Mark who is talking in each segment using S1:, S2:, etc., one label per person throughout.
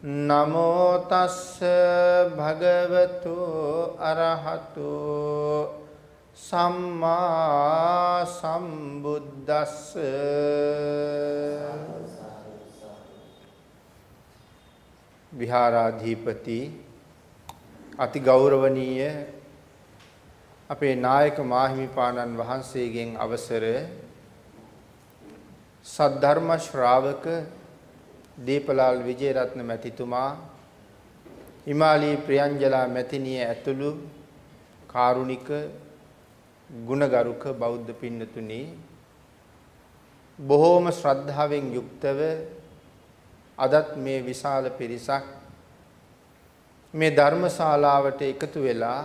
S1: නමෝ තස්ස භගවතු අරහතු සම්මා සම්බුද්දස්ස. විහාරාධිපති අති ගෞරවනීය අපේ නායක මාහිමිපාණන් වහන්සේගෙන් අවසර සද්ධර්ම ශ්‍රාවක දීපලාල් විජේරත්න මැතිතුමා හිමාලී ප්‍රියංජලා මැතිණිය ඇතුළු කාරුණික ගුණගරුක බෞද්ධ පින්නතුනි බොහෝම ශ්‍රද්ධාවෙන් යුක්තව අදත් මේ විශාල පිරිසක් මේ ධර්මශාලාවට එකතු වෙලා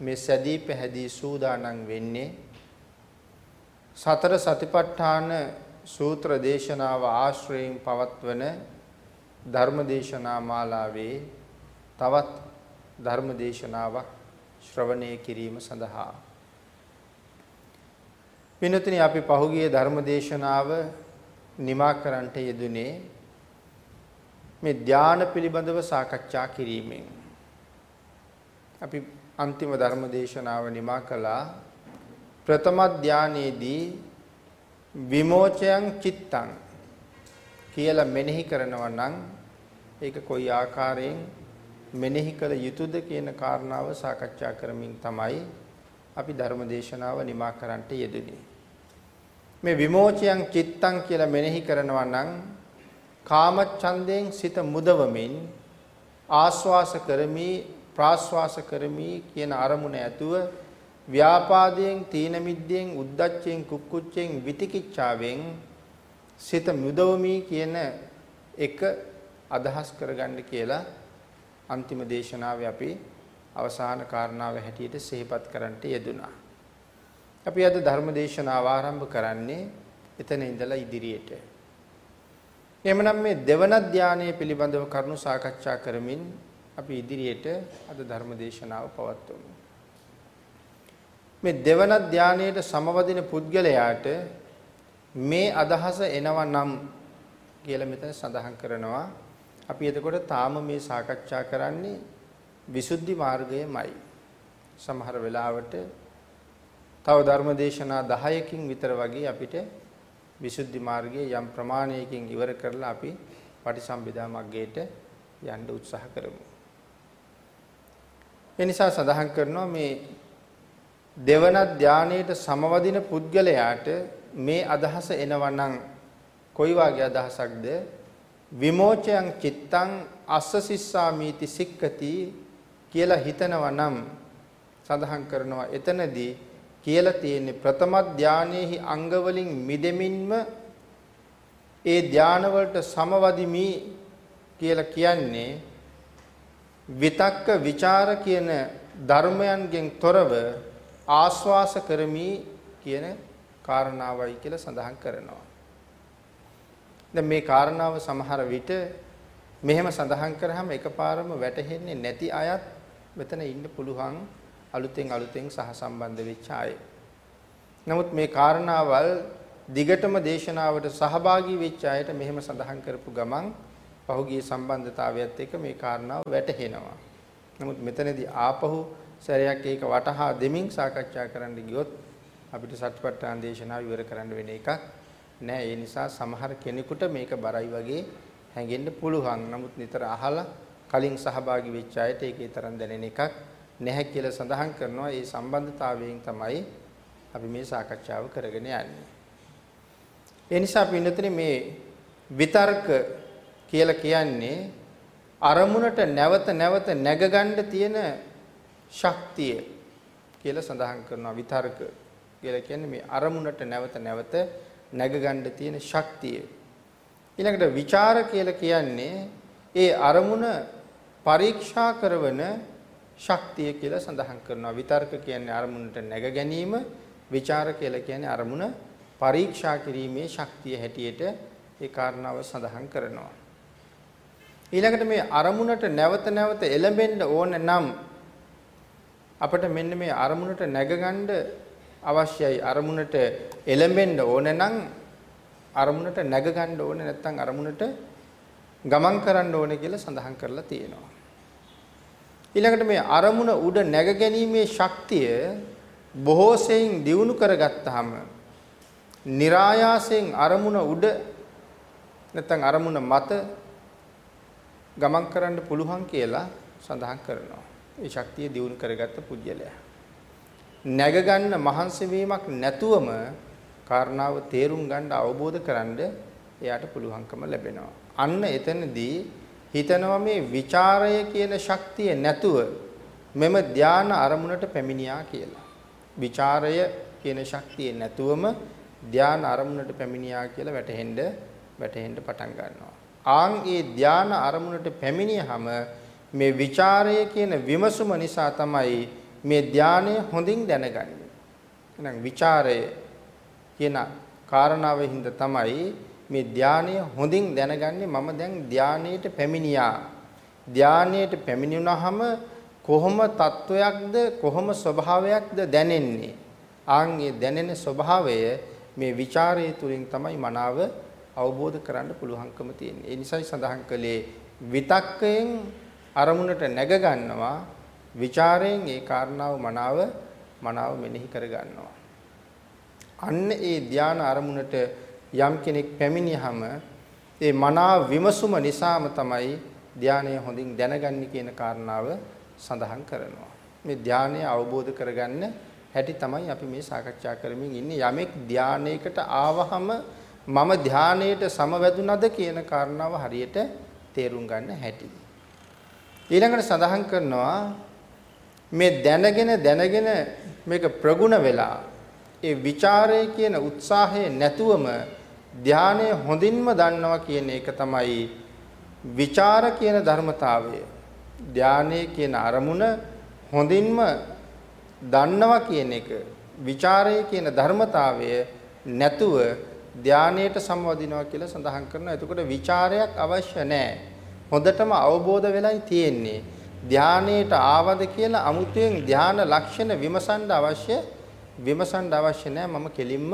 S1: මේ සැදී පැහැදී සූදානම් වෙන්නේ සතර සතිපට්ඨාන සූත්‍ර දේශනාව ආශ්‍රයෙන් පවත්වන ධර්ම දේශනා මාලාවේ තවත් ධර්ම දේශනාවක් ශ්‍රවණය කිරීම සඳහා. පින්වත්නි අපි පහුගිය ධර්ම දේශනාව නිමා කරන්නට යෙදුනේ මේ ධාන පිළිබඳව සාකච්ඡා කිරීමෙන්. අපි අන්තිම ධර්ම දේශනාව නිමා කළා. ප්‍රථම ධානයේදී විමෝචයන් චිත්තං කියලා මෙනෙහි කරනවා නම් ඒක කොයි ආකාරයෙන් මෙනෙහි කළ යුතුද කියන කාරණාව සාකච්ඡා කරමින් තමයි අපි ධර්ම දේශනාව නිමා කරන්නට යෙදුනේ. මේ විමෝචයන් චිත්තං කියලා මෙනෙහි කරනවා නම් කාමච්ඡන්දයෙන් සිත මුදවමින් ආස්වාස කරමි ප්‍රාස්වාස කරමි කියන අරමුණ ඇතුව ව්‍යාපාදයෙන් තීන මිද්දෙන් උද්දච්චයෙන් කුක්කුච්චයෙන් විතිකිච්ඡාවෙන් සිත මුදවමි කියන එක අදහස් කරගන්න කියලා අන්තිම දේශනාවේ අපි අවසාන කාරණාව හැටියට සිහිපත් කරන්නට යෙදුනා. අපි අද ධර්ම දේශනාව ආරම්භ කරන්නේ එතන ඉඳලා ඉදිරියට. එහෙමනම් මේ දෙවන ධානයේ පිළිබඳව කරුණු සාකච්ඡා කරමින් අපි ඉදිරියට අද ධර්ම දේශනාව පවත්වමු. මේ දෙවන ධානයේට සමවදින පුද්ගලයාට මේ අදහස එනවා නම් කියලා මෙතන සඳහන් කරනවා. අපි එතකොට තාම මේ සාකච්ඡා කරන්නේ විසුද්ධි මාර්ගයමයි. සමහර වෙලාවට තව ධර්ම දේශනා 10කින් විතර වගේ අපිට විසුද්ධි මාර්ගයේ යම් ප්‍රමාණයකින් ඉවර කරලා අපි පටිසම්භිදා මග්ගයට යන්න උත්සාහ කරමු. ඒ නිසා සඳහන් කරනවා මේ දෙවන ධානයේට සමවදින පුද්ගලයාට මේ අදහස එනවා නම් කොයි වගේ අදහසක්ද? විමෝචයන් චිත්තං අස්ස සිස්සාමීති සික්කති කියලා හිතනවා නම් සඳහන් කරනවා එතනදී කියලා තියෙන්නේ ප්‍රථම ධානයේහි අංග වලින් මිදෙමින්ම ඒ ධාන වලට සමවදිමි කියලා කියන්නේ විතක්ක ਵਿਚාර කියන ධර්මයන්ගෙන් තොරව ආස්වාස කරමි කියන කාරණාවයි කියලා සඳහන් කරනවා. දැන් මේ කාරණාව සමහර විට මෙහෙම සඳහන් කරාම එකපාරම වැටහෙන්නේ නැති අයත් මෙතන ඉන්න පුළුවන් අලුතෙන් අලුතෙන් සහසම්බන්ධ වෙච්ච අය. නමුත් මේ කාරණාවල් දිගටම දේශනාවට සහභාගී වෙච්ච අයට මෙහෙම සඳහන් කරපු ගමන් පහුගිය සම්බන්ධතාවයත් එක්ක මේ කාරණාව වැටහෙනවා. නමුත් මෙතනදී ආපහු සැරයක් ඒක වටහා දෙමින් සාකච්ඡා කරන්න ගියොත් අපිට සත්‍යපට්ඨාන දේශනාව ඉවර කරන්න වෙන එකක් නෑ. ඒ නිසා සමහර කෙනෙකුට මේක බරයි වගේ හැඟෙන්න පුළුවන්. නමුත් නිතර අහලා කලින් සහභාගී වෙච්ච අයට ඒකේ තරම් දැනෙන එකක් නැහැ කියලා සඳහන් කරනවා. ඒ සම්බන්ධතාවයෙන් තමයි අපි මේ සාකච්ඡාව කරගෙන යන්නේ. ඒ නිසා පින්නතනේ මේ විතර්ක කියලා කියන්නේ අරමුණට නැවත නැවත නැගගන්න තියෙන ශක්තිය කියලා සඳහන් කරනවා විතර්ක කියලා කියන්නේ මේ අරමුණට නැවත නැවත නැගගන්න තියෙන ශක්තිය. ඊළඟට ਵਿਚාර කියලා කියන්නේ ඒ අරමුණ පරීක්ෂා කරන ශක්තිය කියලා සඳහන් කරනවා. විතර්ක කියන්නේ අරමුණට නැග ගැනීම, ਵਿਚාර කියලා කියන්නේ අරමුණ පරීක්ෂා කිරීමේ ශක්තිය හැටියට ඒ කාරණාව සඳහන් කරනවා. ඊළඟට මේ අරමුණට නැවත නැවත එළඹෙන්න ඕන නම් අපිට මෙන්න මේ අරමුණට නැගගන්න අවශ්‍යයි. අරමුණට එළඹෙන්න ඕන නම් අරමුණට නැගගන්න ඕනේ නැත්නම් අරමුණට ගමන් කරන්න ඕනේ කියලා සඳහන් කරලා තියෙනවා. ඊළඟට මේ අරමුණ උඩ නැග ගැනීමේ ශක්තිය බොහෝ සෙයින් දියුණු කරගත්තාම નિરાයාසයෙන් අරමුණ උඩ නැත්නම් අරමුණ මත ගමන් කරන්න පුළුවන් කියලා සඳහන් කරනවා. ඒ ශක්තිය දියුණු කරගත්ත පුජ්‍යලයා. නැග ගන්න මහන්සි වීමක් නැතුවම කාරණාව තේරුම් ගන්න අවබෝධ කරගන්න එයාට පුළුවන්කම ලැබෙනවා. අන්න එතනදී හිතනවා මේ ਵਿਚාරය කියන ශක්තිය නැතුව මෙම ධාන අරමුණට පැමිණියා කියලා. ਵਿਚාරය කියන ශක්තිය නැතුවම ධාන අරමුණට පැමිණියා කියලා වැටහෙන්න වැටහෙන්න පටන් ගන්නවා. ආන් ඒ ධාන අරමුණට පැමිණියහම මේ ਵਿਚාරය කියන විමසුම නිසා තමයි මේ ධානය හොඳින් දැනගන්නේ. එහෙනම් ਵਿਚාරය කියන කාරණාව හින්දා තමයි මේ ධානය හොඳින් දැනගන්නේ මම දැන් ධානයට පැමිණියා. ධානයට පැමිණුණාම කොහොම තත්වයක්ද කොහොම ස්වභාවයක්ද දැනෙන්නේ? ආන් ඒ දැනෙන ස්වභාවය මේ ਵਿਚාරය තුලින් තමයි මනාව අවබෝධ කරන්න පුළුවන්කම තියෙන්නේ. ඒ නිසායි සඳහන් කළේ විතක්කයෙන් අරමුණට නැග ගන්නවා ਵਿਚාරයෙන් ඒ කාරණාව මනාව මනාව මෙනෙහි කර ගන්නවා. අන්න ඒ ධාන අරමුණට යම් කෙනෙක් පැමිණියහම ඒ මනා විමසුම නිසාම තමයි ධානය හොඳින් දැනගන්නේ කියන කාරණාව සඳහන් කරනවා. මේ ධානය අවබෝධ කරගන්න හැටි තමයි අපි මේ සාකච්ඡා කරමින් ඉන්නේ. යමෙක් ධානයකට ආවහම මම ධානයට සමවැදුනද කියන කාරණාව හරියට තේරුම් ගන්න හැටි. ඊළඟට සඳහන් කරනවා මේ දැනගෙන දැනගෙන මේක ප්‍රගුණ වෙලා ඒ ਵਿਚාරය කියන උත්සාහය නැතුවම ධානය හොඳින්ම දන්නවා කියන එක තමයි ਵਿਚාර කියන ධර්මතාවය. ධානය කියන අරමුණ හොඳින්ම දන්නවා කියන එක ਵਿਚාරය කියන ධර්මතාවය නැතුව ධානයට සම්වදිනවා කියලා සඳහන් කරනවා. එතකොට ਵਿਚාරයක් අවශ්‍ය නැහැ. හොඳටම අවබෝධ වෙලයි තියෙන්නේ. ධානයට ආවද කියලා අමුතුවෙන් ධාන ලක්ෂණ විමසන්න අවශ්‍ය විමසන්න අවශ්‍ය නැහැ. මම කෙලින්ම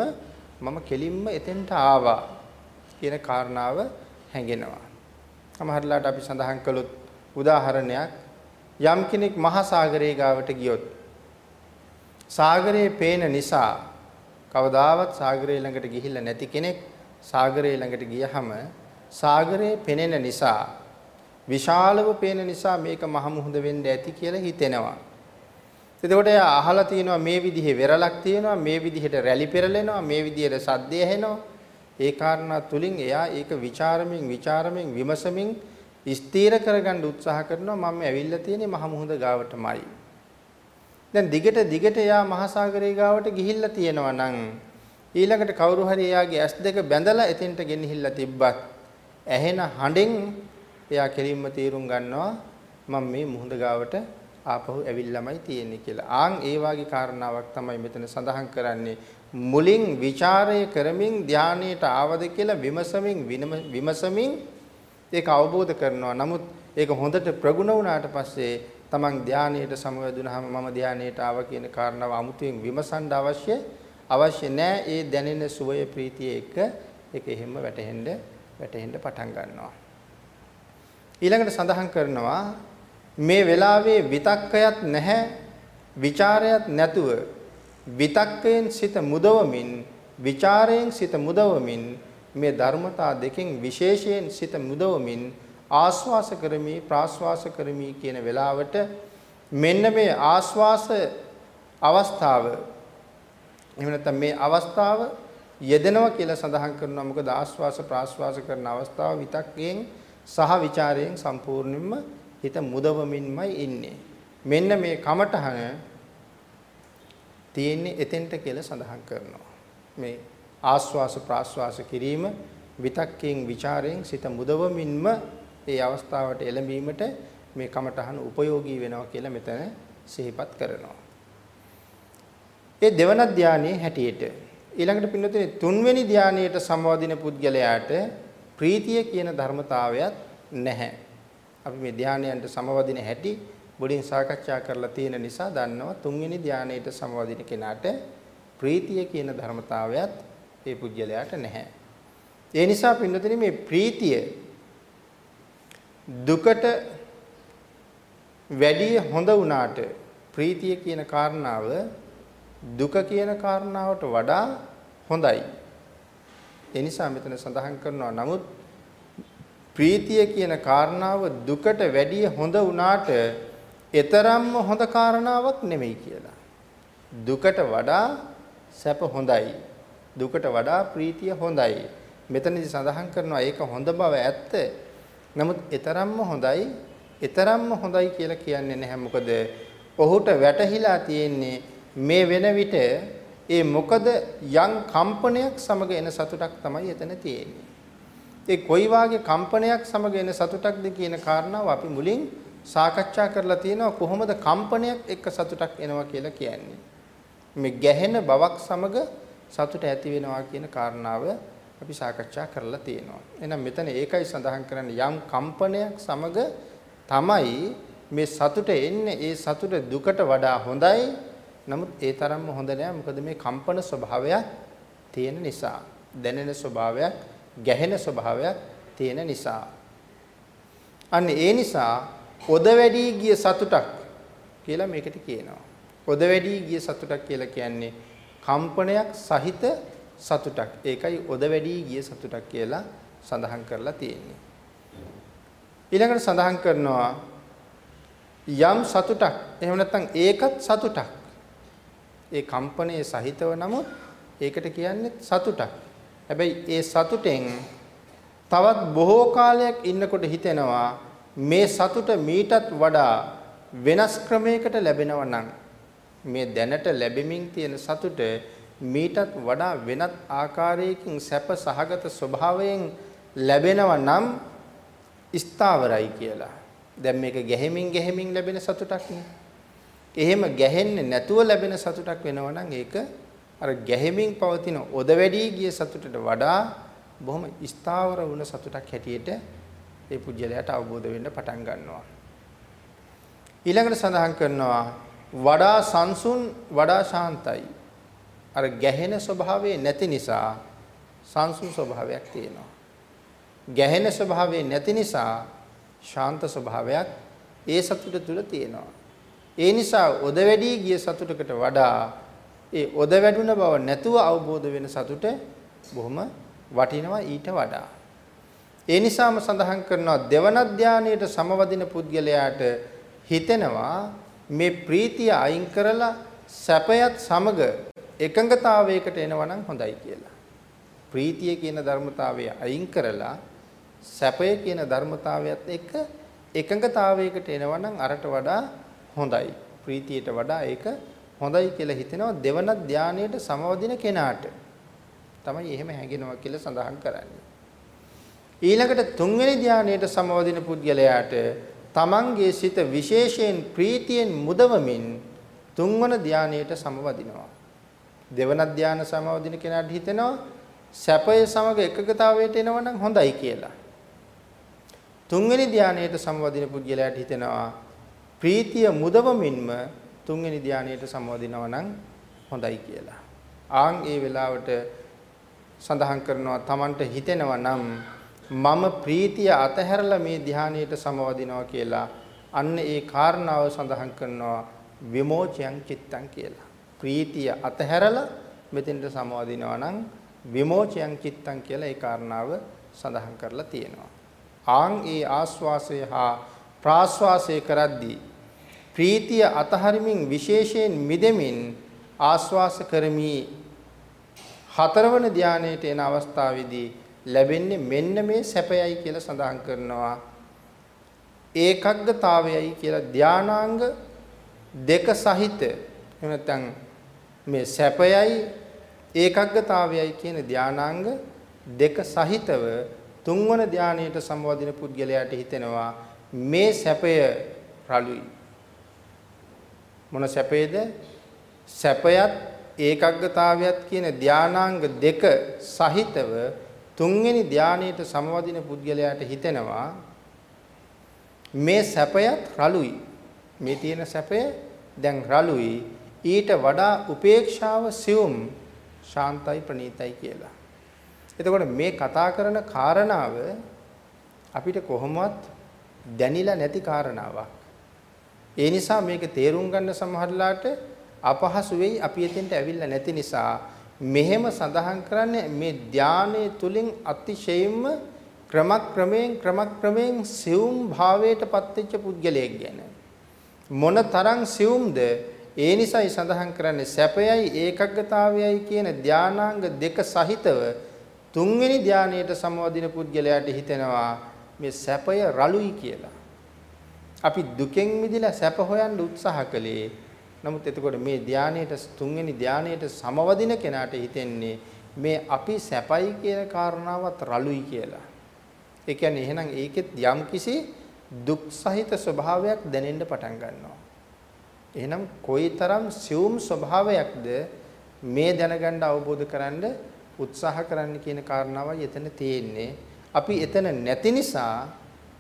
S1: මම කෙලින්ම එතෙන්ට ආවා කියන කාරණාව හැඟෙනවා. සමහරලාට අපි සඳහන් කළොත් උදාහරණයක් යම් කෙනෙක් මහා සාගරයේ ගාවට ගියොත් සාගරයේ පේන නිසා කවදාවත් සාගරයේ ළඟට ගිහිල්ලා නැති කෙනෙක් සාගරයේ ළඟට ගියහම සාගරයේ පෙනෙන නිසා විශාලව පේන නිසා මේක මහ මුහුද වෙන්න ඇති කියලා හිතෙනවා. එතකොට එයා අහලා තියෙනවා මේ විදිහේ වෙරළක් තියෙනවා මේ විදිහට රැලි පෙරලෙනවා මේ විදිහට සද්දය ඇහෙනවා. ඒ කාරණා තුලින් එයා ඒක ਵਿਚාරමින් ਵਿਚාරමින් විමසමින් ස්ථීර කරගන්න උත්සාහ කරනවා මම ඇවිල්ලා තියෙන්නේ මහ මුහුද ගාවටමයි. දැන් දිගට දිගට එයා මහසાગරයේ ගාවට ගිහිල්ලා තියෙනවා නම් ඊළඟට කවුරු හරි එයාගේ ඇස් දෙක බැඳලා එතෙන්ට ගෙනහිල්ලා තිබ්බත් ඇහෙන හඬෙන් එයා කෙලින්ම තීරුම් ගන්නවා මම මේ මුහුද ගාවට ආපහු ඇවිල්ලාමයි තියෙන්නේ කියලා. ආන් ඒ වාගේ කාරණාවක් තමයි මෙතන සඳහන් කරන්නේ. මුලින් ਵਿਚාරය කරමින් ධානයට ආවද කියලා විමසමින් විමසමින් ඒක අවබෝධ කරනවා. නමුත් ඒක හොඳට ප්‍රගුණ වුණාට පස්සේ තමන් ධානයට සමවැදුනහම මම ධානයට ආවා කියන කාරණාව අමුතුවෙන් විමසන්න අවශ්‍ය අවශ්‍ය නැහැ. ඒ දැනෙන සුවය ප්‍රීතිය එක ඒක එහෙම වැටහෙන්න වැටහෙන්න පටන් ගන්නවා. ඊළඟට සඳහන් කරනවා මේ වෙලාවේ විතක්කයක් නැහැ ਵਿਚාරයක් නැතුව. විතක්කයෙන් සිත මුදවමින් ਵਿਚාරයෙන් සිත මුදවමින් මේ ධර්මතා දෙකෙන් විශේෂයෙන් සිත මුදවමින් ආස්වාස කරමි ප්‍රාස්වාස කරමි කියන වෙලාවට මෙන්න මේ ආස්වාස අවස්ථාව එහෙම නැත්නම් මේ අවස්ථාව යෙදෙනවා කියලා සඳහන් කරනවා. මොකද ආස්වාස ප්‍රාස්වාස කරන අවස්ථාව විතක්යෙන් සහ ਵਿਚාරයෙන් සම්පූර්ණයෙන්ම හිත මුදවමින්මයි ඉන්නේ. මෙන්න මේ කමඨහන තියෙන්නේ එතෙන්ට කියලා සඳහන් කරනවා. මේ ආස්වාස ප්‍රාස්වාස කිරීම විතක්කයෙන් ਵਿਚාරයෙන් සිත මුදවමින්ම ඒ අවස්ථාවට එළඹීමට මේ කමඨහන උපයෝගී වෙනවා කියලා මෙතන සිහිපත් කරනවා. ඒ දෙවන ධානයේ හැටියට ඊළඟට පින්නතේ තුන්වෙනි ධානයට සම්බන්ධින පුද්ගලයාට ප්‍රීතිය කියන ධර්මතාවයත් නැහැ. අපි මේ ධානයන්ට සමවදින හැටි මුලින් සාකච්ඡා කරලා තියෙන නිසා දන්නවා තුන්වෙනි ධානයට සමවදින කෙනාට ප්‍රීතිය කියන ධර්මතාවයත් ඒ පුජ්‍යලයාට නැහැ. ඒ නිසා පින්නතුනි මේ ප්‍රීතිය දුකට වැඩි හොඳ වුණාට ප්‍රීතිය කියන කාරණාව දුක කියන කාරණාවට වඩා හොඳයි. ඒ නිසා මෙතන සඳහන් කරනවා නමුත් ප්‍රීතිය කියන කාරණාව දුකට වැඩිය හොඳ වුණාට ඊතරම්ම හොඳ කාරණාවක් නෙමෙයි කියලා. දුකට වඩා සැප හොඳයි. දුකට වඩා ප්‍රීතිය හොඳයි. මෙතනදී සඳහන් කරනවා ඒක හොඳ බව ඇත්ත. නමුත් ඊතරම්ම හොඳයි, ඊතරම්ම හොඳයි කියලා කියන්නේ නැහැ. මොකද ඔහුට වැටහිලා තියෙන්නේ මේ වෙන විට ඒ මොකද යම් කම්පනයක් සමග එන සතුටක් තමයි එතන තියෙන්නේ. ඒ කොයි වාගේ කම්පනයක් සමග එන සතුටක්ද කියන කාරණාව අපි මුලින් සාකච්ඡා කරලා තියෙනවා කොහොමද කම්පනයක් එක්ක සතුටක් එනවා කියලා කියන්නේ. මේ ගැහෙන බවක් සමග සතුට ඇති වෙනවා කියන කාරණාව අපි සාකච්ඡා කරලා තියෙනවා. එහෙනම් මෙතන ඒකයි සඳහන් කරන්නේ යම් කම්පනයක් සමග තමයි මේ සතුට එන්නේ. ඒ සතුට දුකට වඩා හොඳයි. නමුත් ඒ තරම්ම හොඳ නෑ. මොකද මේ කම්පන ස්වභාවයක් තියෙන නිසා. දැනෙන ස්වභාවයක්, ගැහෙන ස්වභාවයක් තියෙන නිසා. අන්න ඒ නිසා ඔද වැඩි ගිය සතුටක් කියලා මේකට කියනවා. ඔද වැඩි ගිය සතුටක් කියලා කියන්නේ කම්පනයක් සහිත සතුටක්. ඒකයි ඔද වැඩි ගිය සතුටක් කියලා සඳහන් කරලා තියෙන්නේ. ඊළඟට සඳහන් කරනවා යම් සතුටක් එහෙම නැත්නම් ඒකත් සතුටක්. ඒ කම්පනයේ සහිතව නමුත් ඒකට කියන්නේ සතුටක්. හැබැයි ඒ සතුටෙන් තවත් බොහෝ කාලයක් ඉන්නකොට හිතෙනවා මේ සතුට මීටත් වඩා වෙනස් ක්‍රමයකට ලැබෙනවා නම් මේ දැනට ලැබෙමින් තියෙන සතුට මීටත් වඩා වෙනත් ආකාරයකින් සැප සහගත ස්වභාවයෙන් ලැබෙනවා නම් ස්ථාවරයි කියලා. දැන් මේක ගැහෙමින් ගැහෙමින් ලැබෙන සතුටක් නේ. එහෙම ගැහෙන්නේ නැතුව ලැබෙන සතුටක් වෙනවා නම් ඒක අර ගැහෙමින් පවතින ඔද වැඩි ගිය සතුටට වඩා බොහොම ස්ථාවර වුණ සතුටක් හැටියට ඒ පුජ්‍යලයට අවබෝධ වෙන්න පටන් ගන්නවා. ඊළඟට සඳහන් කරනවා වඩා සංසුන් වඩා ශාන්තයි. අර ගැහෙන ස්වභාවය නැති නිසා සංසුන් ස්වභාවයක් තියෙනවා. ගැහෙන ස්වභාවය නැති නිසා ශාන්ත ස්වභාවයක් ඒ සතුට තුළ තියෙනවා. ඒ නිසා ඔද වැඩි ගිය සතුටකට වඩා ඒ ඔද වැඩුණ බව නැතුව අවබෝධ වෙන සතුට බොහොම වටිනවා ඊට වඩා. ඒ නිසාම සඳහන් කරනවා දෙවන ධානයේට සමවදින පුද්ගලයාට හිතෙනවා මේ ප්‍රීතිය අයින් කරලා සැපයත් සමග එකඟතාවයකට එනවා නම් හොඳයි කියලා. ප්‍රීතිය කියන ධර්මතාවය අයින් කරලා සැපය කියන ධර්මතාවයත් එක්ක එකඟතාවයකට එනවා නම් අරට වඩා හොඳයි. ප්‍රීතියට වඩා ඒක හොඳයි කියලා හිතෙනවා දෙවන ධානයේට සමවදින කෙනාට. තමයි එහෙම හැඟෙනවා කියලා සඳහන් කරන්නේ. ඊළඟට තුන්වෙනි ධානයේට සමවදින පුද්ගලයාට තමන්ගේ සිත විශේෂයෙන් ප්‍රීතියෙන් මුදවමින් තුන්වන ධානයේට සමවදිනවා. දෙවන ධානය සමවදින කෙනාට හිතෙනවා සැපය සමග එකගතාවයට එනවා නම් හොඳයි කියලා. තුන්වෙනි ධානයේට සමවදින පුද්ගලයාට හිතෙනවා ප්‍රීතිය මුදවමින්ම තුන්වෙනි ධානයේට සමවදිනවා නම් හොඳයි කියලා. ආන් ඒ වෙලාවට සඳහන් කරනවා Tamanට හිතෙනවා නම් මම ප්‍රීතිය අතහැරලා මේ ධානයේට සමවදිනවා කියලා අන්න ඒ කාරණාව සඳහන් කරනවා විමෝචයන් චිත්තං කියලා. ප්‍රීතිය අතහැරලා මෙතෙන්ට සමවදිනවා නම් විමෝචයන් චිත්තං කියලා ඒ කාරණාව සඳහන් කරලා තියෙනවා. ආන් ඒ ආස්වාසය හා ප්‍රාස්වාසය කරද්දී ප්‍රීතිය අතහරිමින් විශේෂයෙන් මිදෙමින් ආස්වාස කරමි හතරවන ධානයේට එන අවස්ථාවේදී ලැබෙන්නේ මෙන්න මේ සැපයයි කියලා සඳහන් කරනවා ඒකග්ගතාවයයි කියලා ධානාංග දෙක සහිත එහෙම නැත්නම් මේ සැපයයි ඒකග්ගතාවයයි කියන ධානාංග දෙක සහිතව තුන්වන ධානයට සම්වදින පුද්ගලයාට හිතෙනවා මේ සැපය රළුයි. මොන සැපේද? සැපයත් ඒකග්ගතාවයත් කියන ධානාංග දෙක සහිතව තුන්වෙනි ධානයට සමවදින පුද්ගලයාට හිතෙනවා මේ සැපයත් රළුයි. මේ තියෙන සැපය දැන් රළුයි. ඊට වඩා උපේක්ෂාව සියුම් ශාන්තයි ප්‍රණීතයි කියලා. එතකොට මේ කතා කරන කාරණාව අපිට කොහොමවත් දැනිලා නැති කාරණාවක්. ඒ නිසා මේක තේරුම් ගන්න සමහරලාට අපහසු වෙයි අපි එතෙන්ට ඇවිල්ලා නැති නිසා. මෙහෙම සඳහන් කරන්නේ මේ ධානයේ තුලින් අතිශයින්ම ක්‍රමක්‍රමයෙන් ක්‍රමක්‍රමයෙන් සියුම් භාවයටපත් වෙච්ච පුද්ගලයෙක් ගැන. මොන තරම් සියුම්ද? ඒ නිසායි සඳහන් කරන්නේ සැපයයි ඒකග්ගතාවයයි කියන ධානාංග දෙක සහිතව තුන්වෙනි ධානයට සමවදින පුද්ගලයාට හිතෙනවා මේ සැපය රළුයි කියලා. අපි දුකෙන් මිදලා සැප හොයන්න උත්සාහ කළේ. නමුත් එතකොට මේ ධානයට තුන්වෙනි ධානයට සමවදින කෙනාට හිතෙන්නේ මේ අපි සැපයි කියන කාරණාවත් රළුයි කියලා. ඒ කියන්නේ එහෙනම් ඒකෙත් යම්කිසි දුක් සහිත ස්වභාවයක් දැනෙන්න පටන් ගන්නවා. එහෙනම් කොයිතරම් සියුම් ස්වභාවයක්ද මේ දැනගන්න අවබෝධ කරන්න උත්සාහ කරන්න කියන කාරණාවයි එතන තියෙන්නේ. අපි එතන නැති නිසා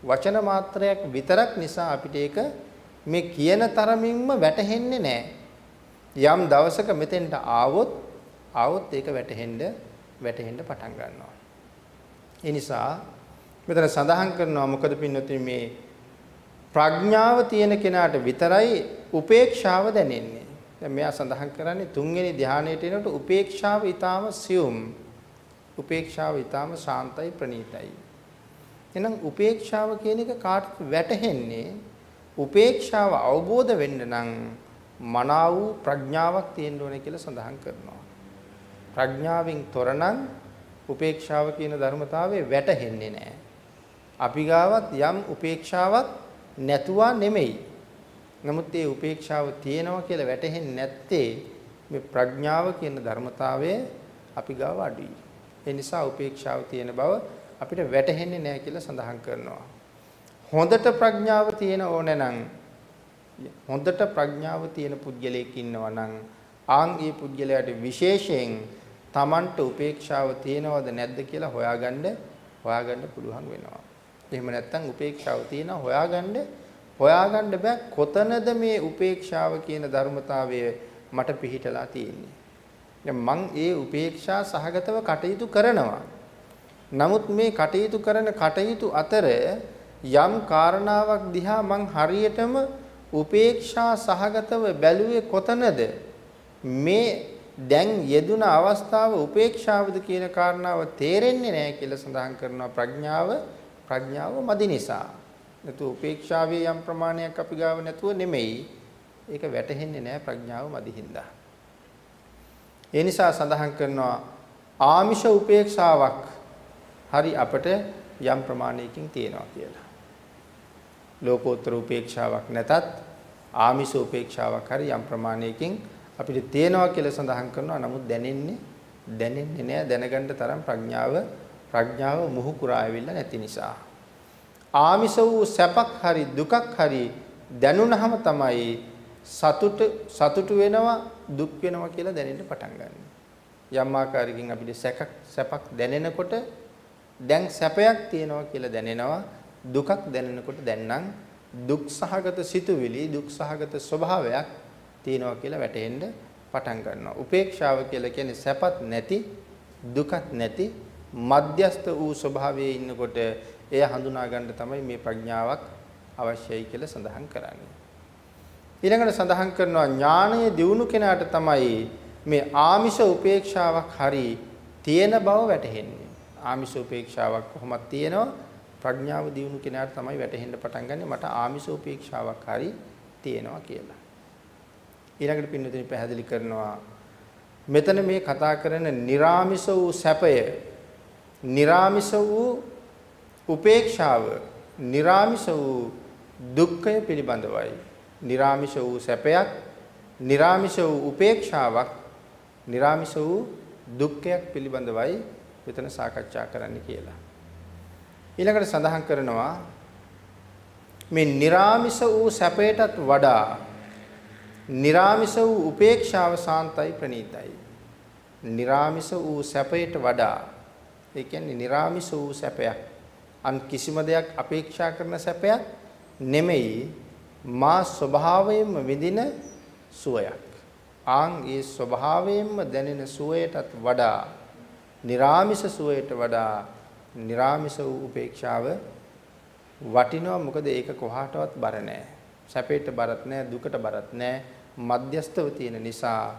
S1: වචන මාත්‍රයක් විතරක් නිසා අපිට ඒක මේ කියන තරමින්ම වැටහෙන්නේ නැහැ. යම් දවසක මෙතෙන්ට ආවොත් ආවොත් ඒක වැටහෙන්න වැටහෙන්න පටන් ගන්නවා. ඒ නිසා මෙතන සඳහන් කරනවා මොකද පින්නොතින් මේ ප්‍රඥාව තියෙන කෙනාට විතරයි උපේක්ෂාව දැනෙන්නේ. දැන් මෙයා සඳහන් කරන්නේ තුන්වෙනි ධානයට එනකොට උපේක්ෂාව ඊටාම සියුම්. උපේක්ෂාව ඊටාම ශාන්තයි ප්‍රණීතයි. එහෙනම් උපේක්ෂාව කියන එක කාටද වැටහෙන්නේ? උපේක්ෂාව අවබෝධ වෙන්න නම් මනාව වූ ප්‍රඥාවක් තියෙන්න ඕනේ කියලා සඳහන් කරනවා. ප්‍රඥාවෙන් තොරනම් උපේක්ෂාව කියන ධර්මතාවය වැටහෙන්නේ නැහැ. අපි ගාවත් යම් උපේක්ෂාවක් නැතුවා නෙමෙයි. නමුත් ඒ උපේක්ෂාව තියෙනවා කියලා වැටහෙන්නේ නැත්තේ මේ ප්‍රඥාව කියන ධර්මතාවය අපි ගාව අඩුයි. ඒ නිසා උපේක්ෂාව තියෙන බව අපිට වැටහෙන්නේ නැහැ කියලා සඳහන් කරනවා. හොඳට ප්‍රඥාව තියෙන ඕන නම් හොඳට ප්‍රඥාව තියෙන පුද්ගලයෙක් ඉන්නවා නම් ආන් ඒ පුද්ගලයාට විශේෂයෙන් Tamanට උපේක්ෂාව තියෙනවද නැද්ද කියලා හොයාගන්න හොයාගන්න පුළුවන් වෙනවා. එහෙම නැත්නම් උපේක්ෂාව තියෙනවා හොයාගන්න හොයාගන්න බෑ කොතනද මේ උපේක්ෂාව කියන ධර්මතාවය මට පිහිටලා තියෙන්නේ. දැන් මං ඒ උපේක්ෂා සහගතව කටයුතු කරනවා. නමුත් මේ කටයුතු කරන කටයුතු අතර යම් කාරණාවක් දිහා මං හරියටම උපේක්ෂා සහගතව බැලුවේ කොතනද මේ දැන් යෙදුන අවස්ථාව උපේක්ෂාවද කියන කාරණාව තේරෙන්නේ නැහැ කියලා සඳහන් කරනවා ප්‍රඥාව ප්‍රඥාව මදි නිසා. නැතු උපේක්ෂාවේ යම් ප්‍රමාණයක් අපි ගාව නැතුව නෙමෙයි. ඒක වැටහෙන්නේ නැහැ ප්‍රඥාව මදි හින්දා. ඒ නිසා සඳහන් කරනවා ආමිෂ උපේක්ෂාවක් හරි අපට යම් ප්‍රමාණයකින් තියෙනවා කියලා. ලෝකෝත්තර උපේක්ෂාවක් නැතත් ආමිෂ උපේක්ෂාවක් හරි යම් ප්‍රමාණයකින් අපිට තියෙනවා කියලා සඳහන් කරනවා. නමුත් දැනෙන්නේ දැනෙන්නේ නෑ දැනගන්න තරම් ප්‍රඥාව ප්‍රඥාව මුහු කුරා ඇවිල්ලා නැති නිසා. ආමිෂ වූ සැපක් හරි දුකක් හරි දැනුණහම තමයි සතුට සතුට වෙනවා දුක් වෙනවා කියලා දැනෙන්න පටන් ගන්න. යම් ආකාරයකින් අපිට සැකක් සැපක් දැනෙනකොට දැන් සැපයක් තියෙනවා කියලා දැනෙනවා දුකක් දැනෙනකොට දැන් නම් දුක් සහගත සිතුවිලි දුක් සහගත ස්වභාවයක් තියෙනවා කියලා වැටහෙන්න පටන් ගන්නවා. උපේක්ෂාව කියලා කියන්නේ සැපත් නැති දුකත් නැති මධ්‍යස්ත වූ ස්වභාවයේ ඉන්නකොට එය හඳුනා ගන්න තමයි මේ ප්‍රඥාවක් අවශ්‍යයි කියලා සඳහන් කරන්නේ. ඊළඟට සඳහන් කරනවා ඥානය දියුණු කෙනාට තමයි මේ ආමිෂ උපේක්ෂාවක් හරි තියෙන බව වැටහෙන්නේ. ආමිෂ උපේක්ෂාවක් කොහොමද තියෙනවා ප්‍රඥාව දියුණු කෙනාට තමයි වැටහෙන්න පටන් ගන්න මට ආමිෂ උපේක්ෂාවක් හරි තියෙනවා කියලා. ඊළඟට පින්නතුනි පැහැදිලි කරනවා මෙතන මේ කතා කරන निराமிස වූ සැපය निराமிස වූ උපේක්ෂාව निराமிස වූ දුක්ඛය පිළිබඳවයි. निराமிස වූ සැපයක් निराமிස වූ උපේක්ෂාවක් निराமிස වූ දුක්ඛයක් පිළිබඳවයි මෙතන සාකච්ඡා කරන්න කියලා. ඊළඟට සඳහන් කරනවා මේ निराமிස වූ සැපයටත් වඩා निराமிස වූ උපේක්ෂාව සාන්තයි ප්‍රණීතයි. निराமிස වූ සැපයට වඩා ඒ කියන්නේ निराமிස වූ සැපයක් අන් කිසිම දෙයක් අපේක්ෂා කරන සැපයක් නෙමෙයි මා ස්වභාවයෙන්ම විඳින සුවයක්. ආන් ඒ ස්වභාවයෙන්ම දැනෙන සුවයටත් වඩා निराமிස සුවයට වඩා निराமிස වූ උපේක්ෂාව වටිනවා මොකද ඒක කොහාටවත් බර නෑ. සැපයට බරත් නෑ දුකට බරත් නෑ මධ්‍යස්තව තියෙන නිසා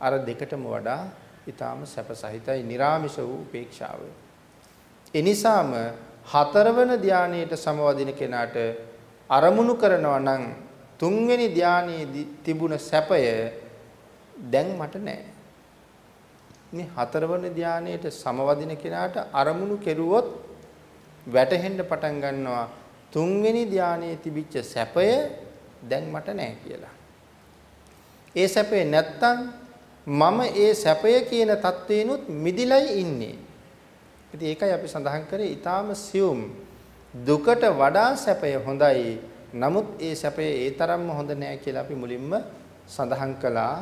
S1: අර දෙකටම වඩා ඊටාම සැපසහිතයි निराமிස වූ උපේක්ෂාව. එනිසාම හතරවන ධානයේට සමවදින කෙනාට අරමුණු කරනවා නම් තුන්වෙනි ධානයේ තිබුණ සැපය දැන් මට නැහැ. මේ හතරවන ධානයේට සමවදින කෙනාට අරමුණු කෙරුවොත් වැටහෙන්න පටන් ගන්නවා තුන්වෙනි ධානයේ තිබිච්ච සැපය දැන් මට නැහැ කියලා. ඒ සැපේ නැත්තම් මම ඒ සැපය කියන தත්වේනොත් මිදිලයි ඉන්නේ. ඉතින් ඒකයි අපි සඳහන් කරේ ඊටාම සියුම් දුකට වඩා සැපය හොඳයි. නමුත් ඒ සැපය ඒ තරම්ම හොඳ නෑ කියලා අපි මුලින්ම සඳහන් කළා.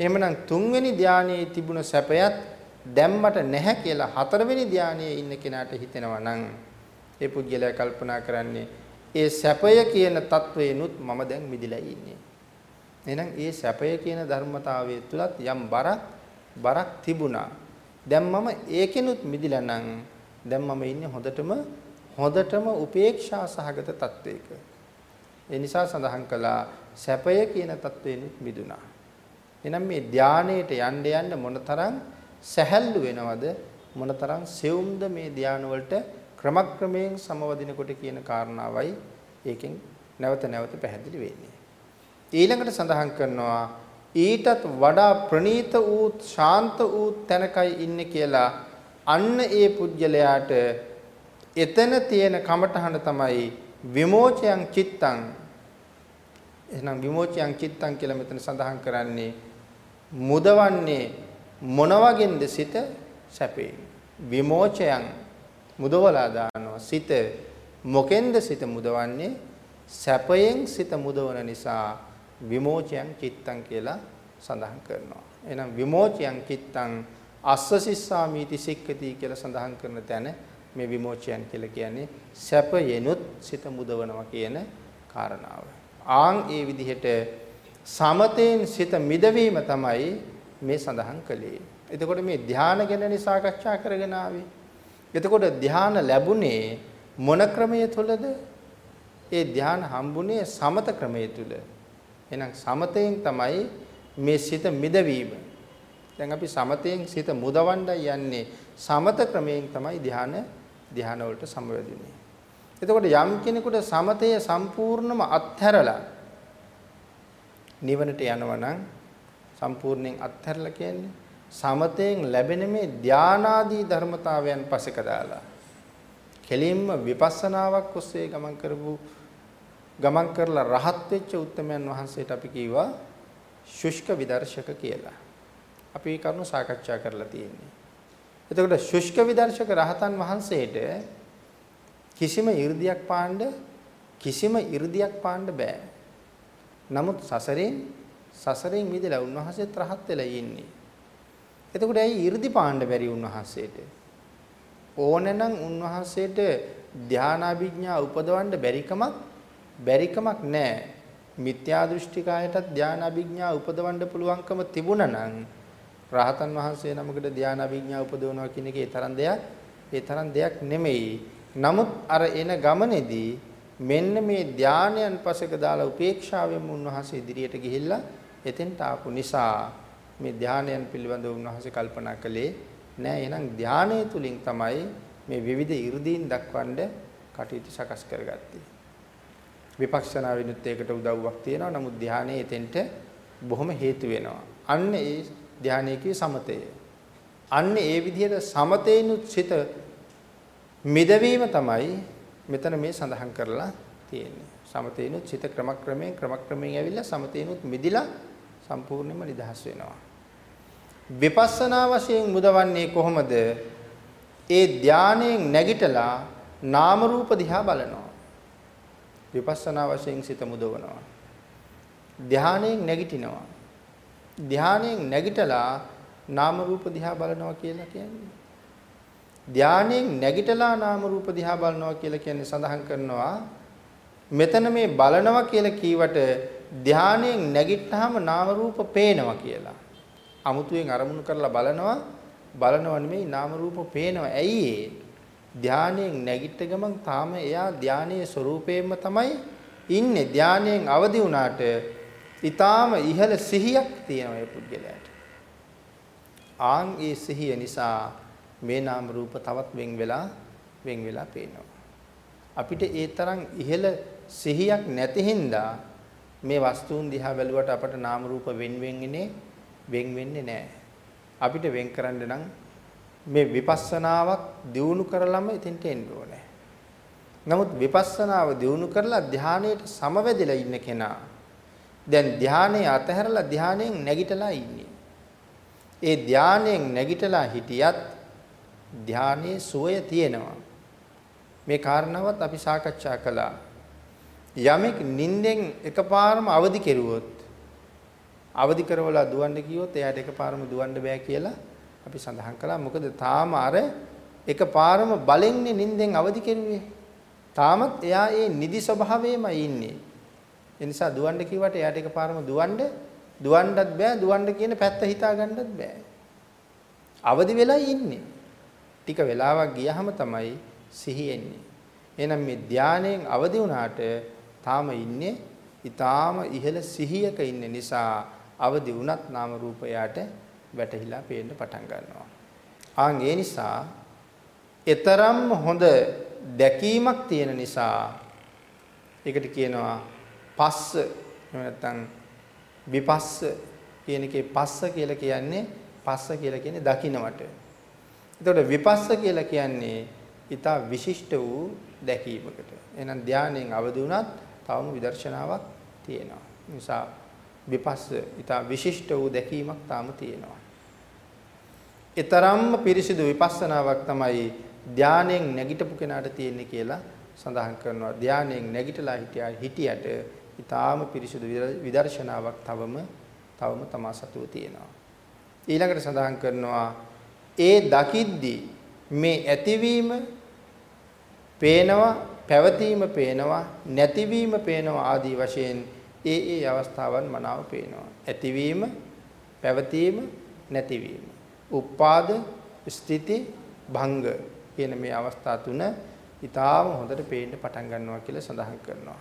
S1: එහෙමනම් තුන්වෙනි ධානයේ තිබුණ සැපයත් දැම්මට නැහැ කියලා හතරවෙනි ධානයේ ඉන්න කෙනාට හිතෙනවා නම් ඒ පුද්ගලයා කල්පනා කරන්නේ ඒ සැපය කියන తත්වේනුත් මම දැන් මිදිලා ඉන්නේ. එහෙනම් ඒ සැපය කියන ධර්මතාවය තුලත් යම් බරක් බරක් තිබුණා. දැන් මම ඒකෙනුත් මිදිලා නම් දැන් මම ඉන්නේ හොඳටම හොඳටම උපේක්ෂා සහගත තත්වයක. ඒ නිසා සඳහන් කළා සැපය කියන තත්වයෙන් මිදුණා. එහෙනම් මේ ධානයේට යන්න යන්න මොනතරම් සැහැල්ලු වෙනවද මොනතරම් සෙවුම්ද මේ ධාන වලට ක්‍රමක්‍රමයෙන් සමවදිනකොට කියන කාරණාවයි ඒකෙන් නැවත නැවත පැහැදිලි වෙන්නේ. ඊළඟට සඳහන් කරනවා ඊටත් වඩා ප්‍රණීත වූ ශාන්ත වූ තැනකයි ඉන්නේ කියලා අන්න ඒ පුජ්‍යලයාට එතන තියෙන කමඨහන තමයි විමෝචයන් චිත්තං එහෙනම් විමෝචයන් චිත්තං කියලා මෙතන සඳහන් කරන්නේ මුදවන්නේ මොන වගේන්ද සිත සැපේ විමෝචයන් මුදවලා දානවා සිත මොකෙන්ද සිත මුදවන්නේ සැපයෙන් සිත මුදවන නිසා විමෝචයන් චිත්තං කියලා සඳහන් කරනවා. එහෙනම් විමෝචයන් චිත්තං අස්සසිස්සාමීති සික්කති කියලා සඳහන් කරන තැන මේ විමෝචයන් කියලා කියන්නේ සැපයෙනුත් සිත මුදවනවා කියන කාරණාව. ආන් ඒ විදිහට සමතෙන් සිත මිදවීම තමයි මේ සඳහන් කළේ. එතකොට මේ ධානය ගැන සාකච්ඡා කරගෙන ආවේ. එතකොට ධානය ලැබුණේ මොන ක්‍රමයේ තුලද? ඒ ධානය හම්බුනේ සමත ක්‍රමයේ තුල. එහෙනම් සමතයෙන් තමයි මේ සිත මිදවීම. දැන් අපි සමතයෙන් සිත මුදවන්නයි යන්නේ සමත ක්‍රමයෙන් තමයි ධානය ධාන වලට සමවැදුනේ. එතකොට යම් කෙනෙකුට සමතය සම්පූර්ණම අත්හැරලා නිවනට යනවා නම් සම්පූර්ණයෙන් අත්හැරලා කියන්නේ සමතයෙන් ලැබෙන මේ ධානාදී ධර්මතාවයන් පසෙක දාලා කෙලින්ම විපස්සනාවක් ඔස්සේ ගමන් කරපු ගමන් කරලා රහත් වෙච්ච උත්මයන් වහන්සේට අපි කීවා ශුෂ්ක විදර්ශක කියලා. අපි මේ කරුණු සාකච්ඡා කරලා තියෙන්නේ. එතකොට ශුෂ්ක විදර්ශක රහතන් වහන්සේට කිසිම 이르දියක් පාණ්ඩ කිසිම 이르දියක් පාණ්ඩ බෑ. නමුත් සසරෙන් සසරෙන් මිදලා උන්වහන්සේත් රහත් වෙලා ඉන්නේ. එතකොට ඇයි 이르දි පාණ්ඩ බැරි උන්වහන්සේට? ඕනනම් උන්වහන්සේට ධානාභිඥා උපදවන්න බැරිකමක් බැරිකමක් නැහැ. මිත්‍යා දෘෂ්ටිකායටත් ධානාභිඥා උපදවන්න පුළුවන්කම තිබුණා නම් රහතන් වහන්සේ නමකට ධානාභිඥා උපදවනවා කියන එක ඒ තරම් දෙයක් ඒ තරම් දෙයක් නෙමෙයි. නමුත් අර එන ගමනේදී මෙන්න මේ ධානයන් පසක දාලා උපේක්ෂාවෙන් උන්වහන්සේ ඉදිරියට ගිහිල්ලා එතෙන්ට ආපු නිසා මේ ධානයන් පිළිබඳව උන්වහන්සේ කල්පනා කළේ නෑ එහෙනම් ධානය තුලින් තමයි මේ විවිධ 이르දීන් දක්වන්න කටයුතු සකස් කරගත්තේ. විපක්ෂනා විනුත් ඒකට උදව්වක් තියෙනවා. නමුත් ධානයේ එතෙන්ට බොහොම හේතු වෙනවා. අන්න ඒ ධානයේ සමතය. අන්න ඒ විදිහට සමතේනුත් සිත මිදවීම තමයි මෙතන මේ සඳහන් කරලා තියෙන්නේ. සමතේනුත් සිත ක්‍රමක්‍රමයෙන් ක්‍රමක්‍රමයෙන් ඇවිල්ලා සමතේනුත් මිදිලා සම්පූර්ණයෙන්ම නිදහස් වෙනවා. විපස්සනා වශයෙන් මුදවන්නේ කොහොමද? ඒ ධානයෙන් නැගිටලා නාම රූප දිහා බලනවා. විපස්සනා වශයෙන් සිත මුදවනවා. ධානයෙන් නැගිටිනවා. ධානයෙන් නැගිටලා නාම රූප දිහා බලනවා කියලා කියන්නේ. ධානයෙන් නැගිටලා නාම රූප දිහා බලනවා කියලා කියන්නේ සඳහන් කරනවා මෙතන මේ බලනවා කියලා කීවට ධානයෙන් නැගිට්ටාම නාම රූප පේනවා කියලා. අමුතුවෙන් අරමුණු කරලා බලනවා බලනව නෙමෙයි නාම රූප පේනවා. ඇයි ඒ? ධානයෙන් නැගිට ගමන් තාම එයා ධානයේ ස්වરૂපයෙන්ම තමයි ඉන්නේ. ධානයෙන් අවදි වුණාට ඊටාම ඉහළ සිහියක් තියෙනවා ඒ පුද්ගලයාට. ආන් ඒ සිහිය නිසා මේ නාම රූප තවත් වෙන් වෙලා වෙන් වෙලා පේනවා. අපිට ඒ තරම් ඉහළ සිහියක් නැති හින්දා මේ වස්තුන් දිහා බැලුවට අපට නාම රූප වෙන් වෙන්නේ වෙන් වෙන්නේ නැහැ. අපිට වෙන් කරන්න නම් මේ විපස්සනාවක් දියුණු කරලම ඉතින්ට එන්න ඕනේ. නමුත් විපස්සනාව දියුණු කරලා ධානයට සමවැදෙලා ඉන්න කෙනා දැන් ධානයේ අතහැරලා ධානයෙන් නැගිටලා ඉන්නේ. ඒ ධානයෙන් නැගිටලා හිටියත් ධානයේ සුවය තියෙනවා. මේ කාරණාවත් අපි සාකච්ඡා කළා. යමෙක් නිින්දෙන් එකපාරම අවදි කෙරුවොත් අවදි කරවලා දුවන්න කිව්වොත් එයාට එකපාරම දුවන්න බෑ කියලා අපි සඳහන් කළා. මොකද තාම අර එකපාරම බලෙන්නේ නිින්දෙන් අවදි කෙරුවේ. තාමත් එයා ඒ නිදි ස්වභාවයේම ඉන්නේ. ඒ නිසා දුවන්න කිව්වට එයාට එකපාරම දුවන්න දුවන්නත් බෑ දුවන්න කියන පැත්ත හිතා ගන්නත් බෑ. අවදි වෙලා ඉන්නේ. ටික වෙලාවක් ගියහම තමයි සිහි එන්නේ. එහෙනම් මේ ධානයෙන් අවදි වුණාට තාම ඉන්නේ ඊටාම ඉහළ සිහියක ඉන්න නිසා අවදි වුණත් නාම රූපයට වැටහිලා පේන්න පටන් ගන්නවා. ආන් ඒ නිසා ඊතරම් හොඳ දැකීමක් තියෙන නිසා ඒකට කියනවා පස්ස නැත්නම් විපස්ස කියන එකේ පස්ස කියලා කියන්නේ පස්ස කියලා කියන්නේ දකින්නවට. එතකොට විපස්ස කියලා කියන්නේ ඊට විශිෂ්ට වූ දැකීමකට. එහෙනම් ධානයෙන් අවදි වුණත් තවම විදර්ශනාවක් තියෙනවා. නිසා විපස්ස ඊට විශිෂ්ට වූ දැකීමක් තාම තියෙනවා. ඊතරම්ම පිරිසිදු විපස්සනාවක් තමයි ධානයෙන් නැගිටපු කෙනාට තියෙන්නේ කියලා සඳහන් කරනවා. ධානයෙන් නැගිටලා හිටියා හිටියට ඊටාම පිරිසිදු විදර්ශනාවක් තවම තවම තමා සතුව තියෙනවා. ඊළඟට සඳහන් කරනවා ඒ දකිද්දි මේ ඇතිවීම පේනවා පැවතීම පේනවා නැතිවීම පේනවා ආදී වශයෙන් ඒ ඒ අවස්ථාවන් මනාව පේනවා. ඇතිවීම පැවතීම නැතිවීම. උපාද ස්ථಿತಿ භංග කියන මේ අවස්ථා තුන ඊටාම හොඳට පේන්න පටන් ගන්නවා කියලා සඳහන් කරනවා.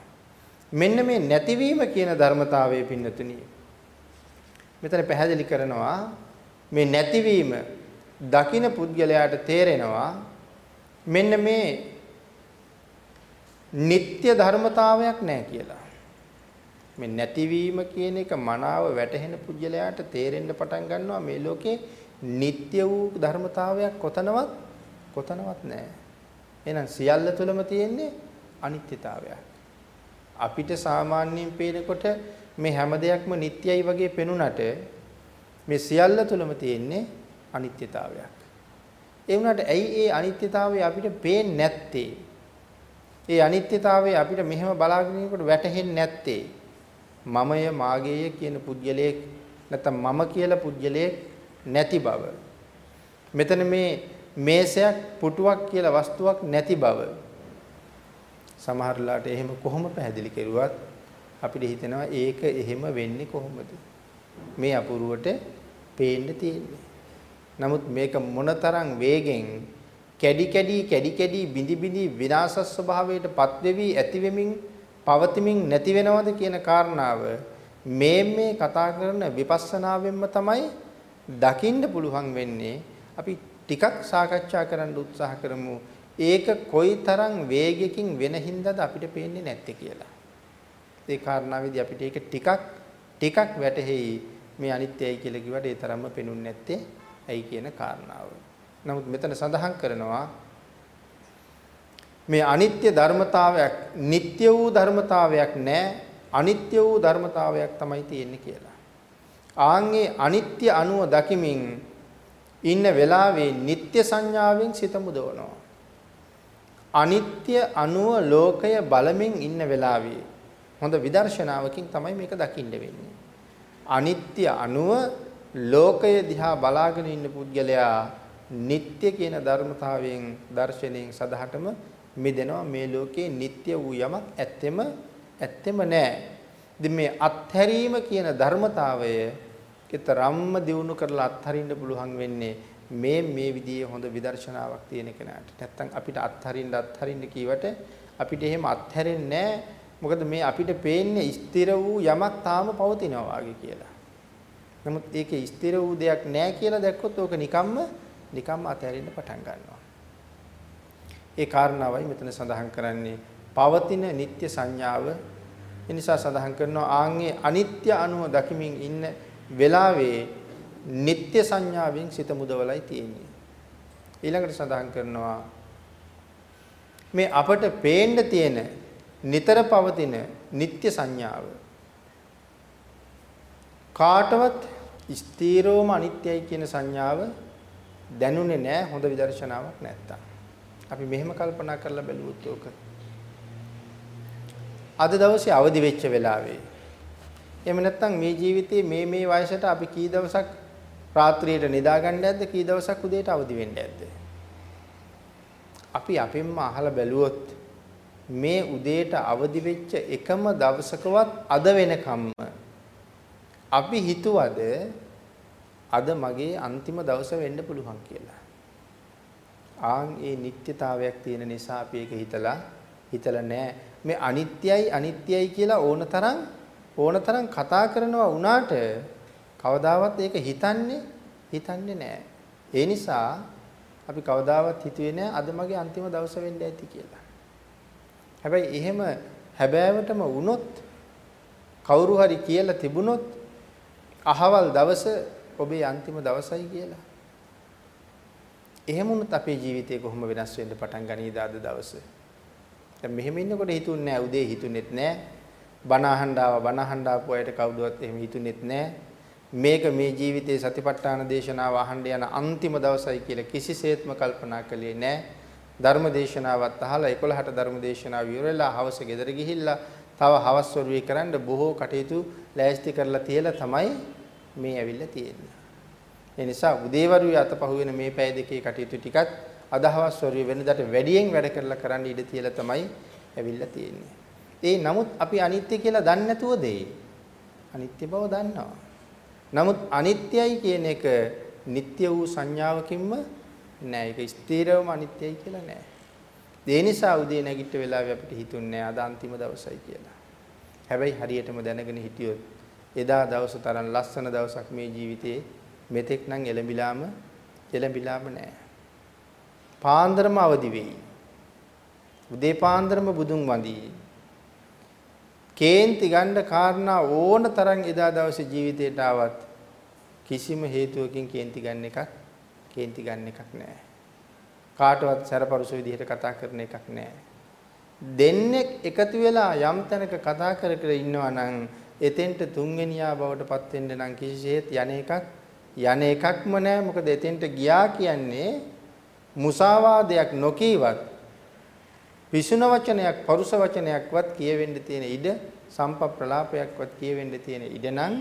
S1: මෙන්න මේ නැතිවීම කියන ධර්මතාවයේ පින්නතුනි. මෙතන පැහැදිලි කරනවා මේ නැතිවීම දකින පුද්ගලයාට තේරෙනවා මෙන්න මේ නিত্য ධර්මතාවයක් නැහැ කියලා. මේ නැතිවීම කියන එක මනාව වැටහෙන පුද්ගලයාට තේරෙන්න පටන් ගන්නවා මේ ලෝකේ නিত্য වූ ධර්මතාවයක් කොතනවත් කොතනවත් නැහැ. එහෙනම් සියල්ල තුළම තියෙන්නේ අනිත්‍යතාවයක්. අපිට සාමාන්‍යයෙන් පේනකොට මේ හැම දෙයක්ම නිට්ටයයි වගේ පෙනුනට මේ සියල්ල තුළම තියෙන්නේ අනිත්‍යතාවයක්. ඒ වුණාට ඇයි ඒ අනිත්‍යතාවය අපිට පේන්නේ නැත්තේ? ඒ අනිත්‍යතාවය අපිට මෙහෙම බලාගෙන ඉන්නකොට වැටහෙන්නේ නැත්තේ? මමය මාගේය කියන පුද්ගලයෙක් නැත්නම් මම කියලා පුද්ගලයෙක් නැති බව. මෙතන මේ මේසයක් පුටුවක් කියලා වස්තුවක් නැති බව. සමහරලාට එහෙම කොහොම පැහැදිලි කෙරුවත් අපිට හිතෙනවා ඒක එහෙම වෙන්නේ කොහොමද? මේ අපුරුවට පේන්න තියෙන්නේ. නමුත් මේක මොනතරම් වේගෙන් කැඩි කැඩි කැඩි කැඩි බිඳි බිඳි විනාශ ස්වභාවයට පත් වෙවි ඇති වෙමින් පවතිමින් නැති වෙනවද කියන කාරණාව මේ මේ කතා කරන විපස්සනාවෙන්ම තමයි දකින්න පුළුවන් වෙන්නේ. අපි ටිකක් සාකච්ඡා කරන්න උත්සාහ කරමු. ඒක කොයිතරම් වේගයකින් වෙන හින්දාද අපිට පේන්නේ නැත්තේ කියලා. ඒ කාරණාවේදී අපිට ඒක ටිකක් ටිකක් වැටහෙයි. මේ අනිත්‍යයි කියලා කිව්වට ඒ තරම්ම පෙනුන්නේ නැත්තේ. ඇයි කියන කාරණාව. නමුත් මෙතන සඳහන් කරනවා මේ අනිත්‍ය ධර්මතාවයක් නিত্য වූ ධර්මතාවයක් නැහැ අනිත්‍ය වූ ධර්මතාවයක් තමයි තියෙන්නේ කියලා. ආන්ගේ අනිත්‍ය අනුව දකිමින් ඉන්න වෙලාවේ නিত্য සංඥාවෙන් සිත මුදවනවා. අනිත්‍ය අනුව ලෝකය බලමින් ඉන්න වෙලාවේ හොඳ විදර්ශනාවකින් තමයි මේක දකින්න වෙන්නේ. අනිත්‍ය අනුව ලෝකය දිහා බලාගෙන ඉන්න පුද්ගලයා නিত্য කියන ධර්මතාවයෙන් දර්ශනයෙන් සදහටම මිදෙනවා මේ ලෝකේ නিত্য වූ යමක් ඇත්තෙම ඇත්තෙම නැහැ. ඉතින් මේ අත්හැරීම කියන ධර්මතාවය කතරම්ම දිනු කරලා අත්හරින්න පුළුවන් වෙන්නේ මේ මේ විදිහේ හොඳ විදර්ශනාවක් තියෙන කෙනාට. නැත්තම් අපිට අත්හරින්න අත්හරින්න කියවට අපිට එහෙම අත්හැරෙන්නේ නැහැ. මොකද මේ අපිට පේන්නේ ස්ථිර වූ යමක් තාම පවතිනවා කියලා. නමුත් ඒකේ ස්ථිර වූ දෙයක් නැහැ කියලා දැක්කොත් ඕක නිකම්ම නිකම්ම අතහැරෙන්න පටන් ගන්නවා. ඒ කාරණාවයි මෙතන සඳහන් කරන්නේ පවතින නিত্য සංඥාව එනිසා සඳහන් කරනවා ආන්ගේ අනිත්‍ය අනුව දකිමින් ඉන්න වෙලාවේ නিত্য සංඥාවෙන් සිත මුදවලයි තියෙන්නේ. ඊළඟට සඳහන් කරනවා මේ අපට පේන්න තියෙන නිතර පවතින නিত্য සංඥාව කාටවත් ස්ථීරවම අනිත්‍යයි කියන සංඥාව දැනුනේ නැහැ හොඳ විදර්ශනාවක් නැත්තම්. අපි මෙහෙම කල්පනා කරලා බැලුවොත් ඕක. අද දවසේ අවදි වෙච්ච වෙලාවේ එහෙම නැත්නම් මේ ජීවිතයේ මේ මේ වයසට අපි කී දවසක් රාත්‍රියට නිදාගන්න ඇද්ද කී දවසක් උදේට අවදි වෙන්න ඇද්ද? අපි අපෙන්ම අහලා බැලුවොත් මේ උදේට අවදි වෙච්ච එකම දවසකවත් අද වෙනකම්ම අපි හිතුවද අද මගේ අන්තිම දවස වෙන්න පුළුවන් කියලා. ආන් ඒ නිත්‍යතාවයක් තියෙන නිසා අපි ඒක හිතලා හිතලා නැහැ. මේ අනිත්‍යයි අනිත්‍යයි කියලා ඕනතරම් ඕනතරම් කතා කරනවා වුණාට කවදාවත් ඒක හිතන්නේ හිතන්නේ නැහැ. ඒ නිසා අපි කවදාවත් හිතුවේ නැහැ අද මගේ අන්තිම දවස වෙන්න ඇති කියලා. හැබැයි එහෙම හැබෑවටම වුණොත් කවුරු හරි කියලා තිබුණොත් අහවල් දවස ඔබේ අන්තිම දවසයි කියලා. එහෙම වුණත් අපේ ජීවිතේ කොහොම වෙනස් වෙන්න පටන් ගනීද අද දවසේ? දැන් මෙහෙම ඉන්නකොට හිතුන්නේ නැහැ උදේ හිතුනේත් නැහැ. බණ අහන්න ආව බණ අහන්න ආපු අයට කවුරුවත් එහෙම හිතුනේත් නැහැ. මේක මේ ජීවිතේ සතිපට්ඨාන දේශනාව අහන්න යන අන්තිම දවසයි කියලා කිසිසේත්ම කල්පනා කළේ නැහැ. ධර්ම දේශනාවත් අහලා 11ට ධර්ම දේශනාව ඉවරලා හවස ගෙදර ගිහිල්ලා තව හවස් වරුවේ කරන්න බොහෝ කටයුතු ලෑස්ති කරලා තියලා තමයි මේ ඇවිල්ලා තියෙන්නේ. ඒ නිසා උදේවරුේ අතපහුවෙන මේ පැය දෙකේ කටයුතු ටිකත් අදහවස් වරුවේ වෙනදාට වැඩියෙන් වැඩ කරලා කරන්න ඉඩ තියලා තමයි ඇවිල්ලා තියෙන්නේ. ඒ නමුත් අපි අනිත්‍ය කියලා දන්නේ නැතුව දෙයි. අනිත්‍ය බව දන්නවා. නමුත් අනිත්‍යයි කියන එක නিত্য වූ සංඥාවකින්ම නෑ. ඒක ස්ථිරවම අනිත්‍යයි කියලා නෑ. ඒ නිසා උදේ නැගිට වෙලාවේ අපිට හිතුන්නේ අද අන්තිම දවසයි කියලා. හැබැයි හරියටම දැනගෙන හිටියොත් එදා දවස තරම් ලස්සන දවසක් මේ ජීවිතේ මෙතෙක් නම් එළඹිලාම එළඹිලාම නැහැ. පාන්දරම අවදි වෙයි. උදේ පාන්දරම බුදුන් වඳී. කේන්ති ගන්න කාරණා ඕන තරම් එදා දවසේ ජීවිතේට ආවත් කිසිම හේතුවකින් කේන්ති ගන්න එකක් කේන්ති ගන්න එකක් නැහැ. කාටවත් සැරපරුස විදිහට කතා කරන එකක් නැහැ. දෙන්නෙක් එකතු වෙලා යම් තැනක කතා කර කර ඉන්නවා නම් එතෙන්ට තුන්වෙනියා බවට පත් වෙන්න නම් කිසිසේත් යන එකක් යන එකක්ම නැහැ මොකද එතෙන්ට ගියා කියන්නේ මුසාවාදයක් නොකීවත් පිසුන වචනයක් පරුස වචනයක්වත් කියවෙන්න තියෙන ඉඩ සම්පප්‍රලාපයක්වත් කියවෙන්න තියෙන ඉඩ නම්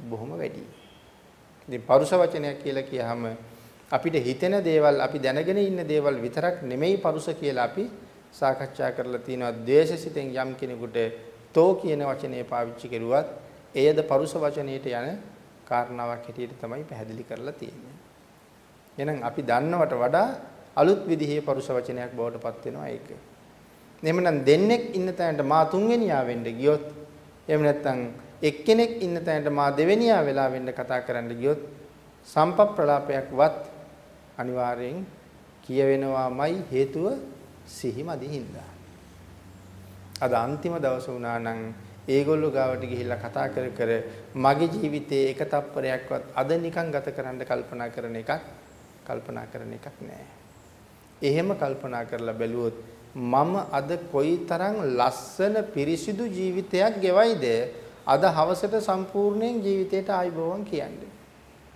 S1: බොහොම වැඩි. ඉතින් පරුස වචනයක් කියලා කියහම අපිට හිතෙන දේවල් අපි දැනගෙන ඉන්න දේවල් විතරක් නෙමෙයි පරුස කියලා අපි සාකච්ඡා කරලා තියෙනවා. ද්වේෂසිතෙන් යම් කෙනෙකුට තෝ කියන වචනය පාවිච්චි කරුවත් එයද පරුස වචනයට යන කාරණාවක් හැටියට තමයි පැහැදිලි කරලා තියෙන්නේ. එහෙනම් අපි දන්නවට වඩා අලුත් විදිහේ පරුස වචනයක් බවට පත් වෙනවා ඒක. එහෙමනම් දෙන්නෙක් ඉන්න තැනට මා තුන්වෙනියා වෙන්න ගියොත් එහෙම නැත්නම් එක්කෙනෙක් ඉන්න තැනට මා දෙවෙනියා වෙලා වෙන්න කතා කරන්න ගියොත් සම්පප්‍රලාපයක්වත් අනිවාර්යෙන් කියවෙනවාමයි හේතුව සිහිමදි හින්දා. අද අන්තිම දවස වුණා නම් ඒගොල්ලෝ ගාවට ගිහිල්ලා කතා කර කර මගේ ජීවිතයේ එක තප්පරයක්වත් අද නිකන් ගත කරන්න කල්පනා කරන එකක් කල්පනා කරන එකක් නෑ. එහෙම කල්පනා කරලා බැලුවොත් මම අද කොයිතරම් ලස්සන පිරිසිදු ජීවිතයක් ගෙවයිද අද හවසට සම්පූර්ණයෙන් ජීවිතයට ආයිබෝවන් කියන්නේ.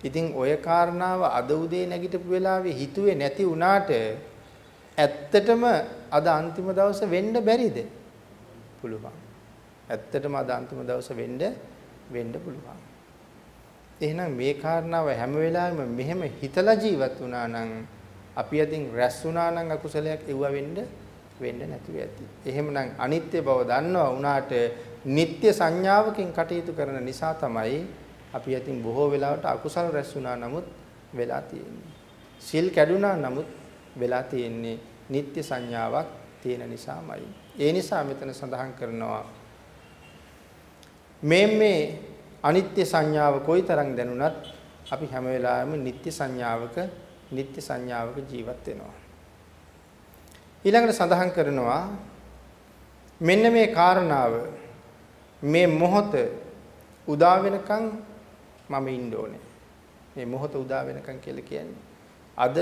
S1: ඉතින් ඔය කාරණාව අද උදේ නැගිටපු වෙලාවේ හිතුවේ නැති වුණාට ඇත්තටම අද අන්තිම දවස වෙන්න බැරිද? පුළුවන්. ඇත්තටම අද අන්තිම දවස වෙන්න වෙන්න පුළුවන්. එහෙනම් මේ කාරණාව හැම වෙලාවෙම මෙහෙම හිතලා ජීවත් වුණා නම් අපි අදින් රැස් වුණා නම් අකුසලයක් එව්ව වෙන්න වෙන්න නැතුව ඇති. එහෙමනම් අනිත්‍ය බව දන්නවා වුණාට නিত্য සංඥාවකින් කටයුතු කරන නිසා තමයි අපි අතින් බොහෝ වෙලාවට අකුසල රැස් වුණා නමුත් වෙලා තියෙන්නේ. සිල් කැඩුනා නමුත් වෙලා තියෙන්නේ නিত্য සංඥාවක් තියෙන නිසාමයි. ඒ නිසා මෙතන සඳහන් කරනවා මේ මේ අනිත්‍ය සංඥාව කොයිතරම් දැනුණත් අපි හැම වෙලාවෙම නිත්‍ය සංඥාවක නිත්‍ය සංඥාවක ජීවත් වෙනවා. ඊළඟට සඳහන් කරනවා මෙන්න මේ කාරණාව මේ මොහොත උදා වෙනකන් මම ඉන්න ඕනේ. මේ මොහොත උදා වෙනකන් කියලා කියන්නේ අද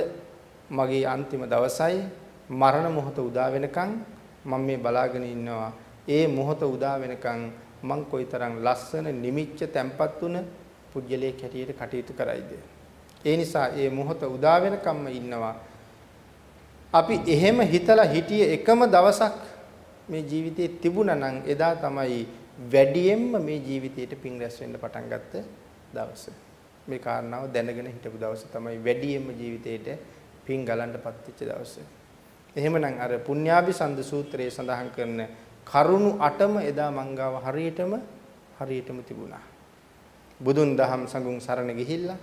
S1: මගේ අන්තිම දවසයි මරණ මොහොත උදා වෙනකන් මම මේ බලාගෙන ඉන්නවා. ඒ මොහොත උදා වෙනකන් මං කොයිතරම් ලස්සන නිමිච්ච තැම්පත් වුණ පුජ්‍යලයක් හැටියට කටයුතු කරයිද? ඒ නිසා ඒ මොහොත උදා වෙනකම්ම ඉන්නවා. අපි එහෙම හිතලා හිටිය එකම දවසක් මේ ජීවිතේ තිබුණා නම් එදා තමයි වැඩියෙන්ම මේ ජීවිතේට පින් රැස් වෙන්න පටන් ගත්ත දවස. මේ කාරණාව දැනගෙන හිටපු දවස තමයි වැඩියෙන්ම ජීවිතේට පින් ගලන්නපත් වෙච්ච දවස. එහෙමනම් අර පුණ්‍යාභිසන්ද සූත්‍රයේ සඳහන් කරන කරුණු 8ම එදා මංගාව හරියටම හරියටම තිබුණා. බුදුන් දහම් සංගුණ සරණ ගිහිල්ලා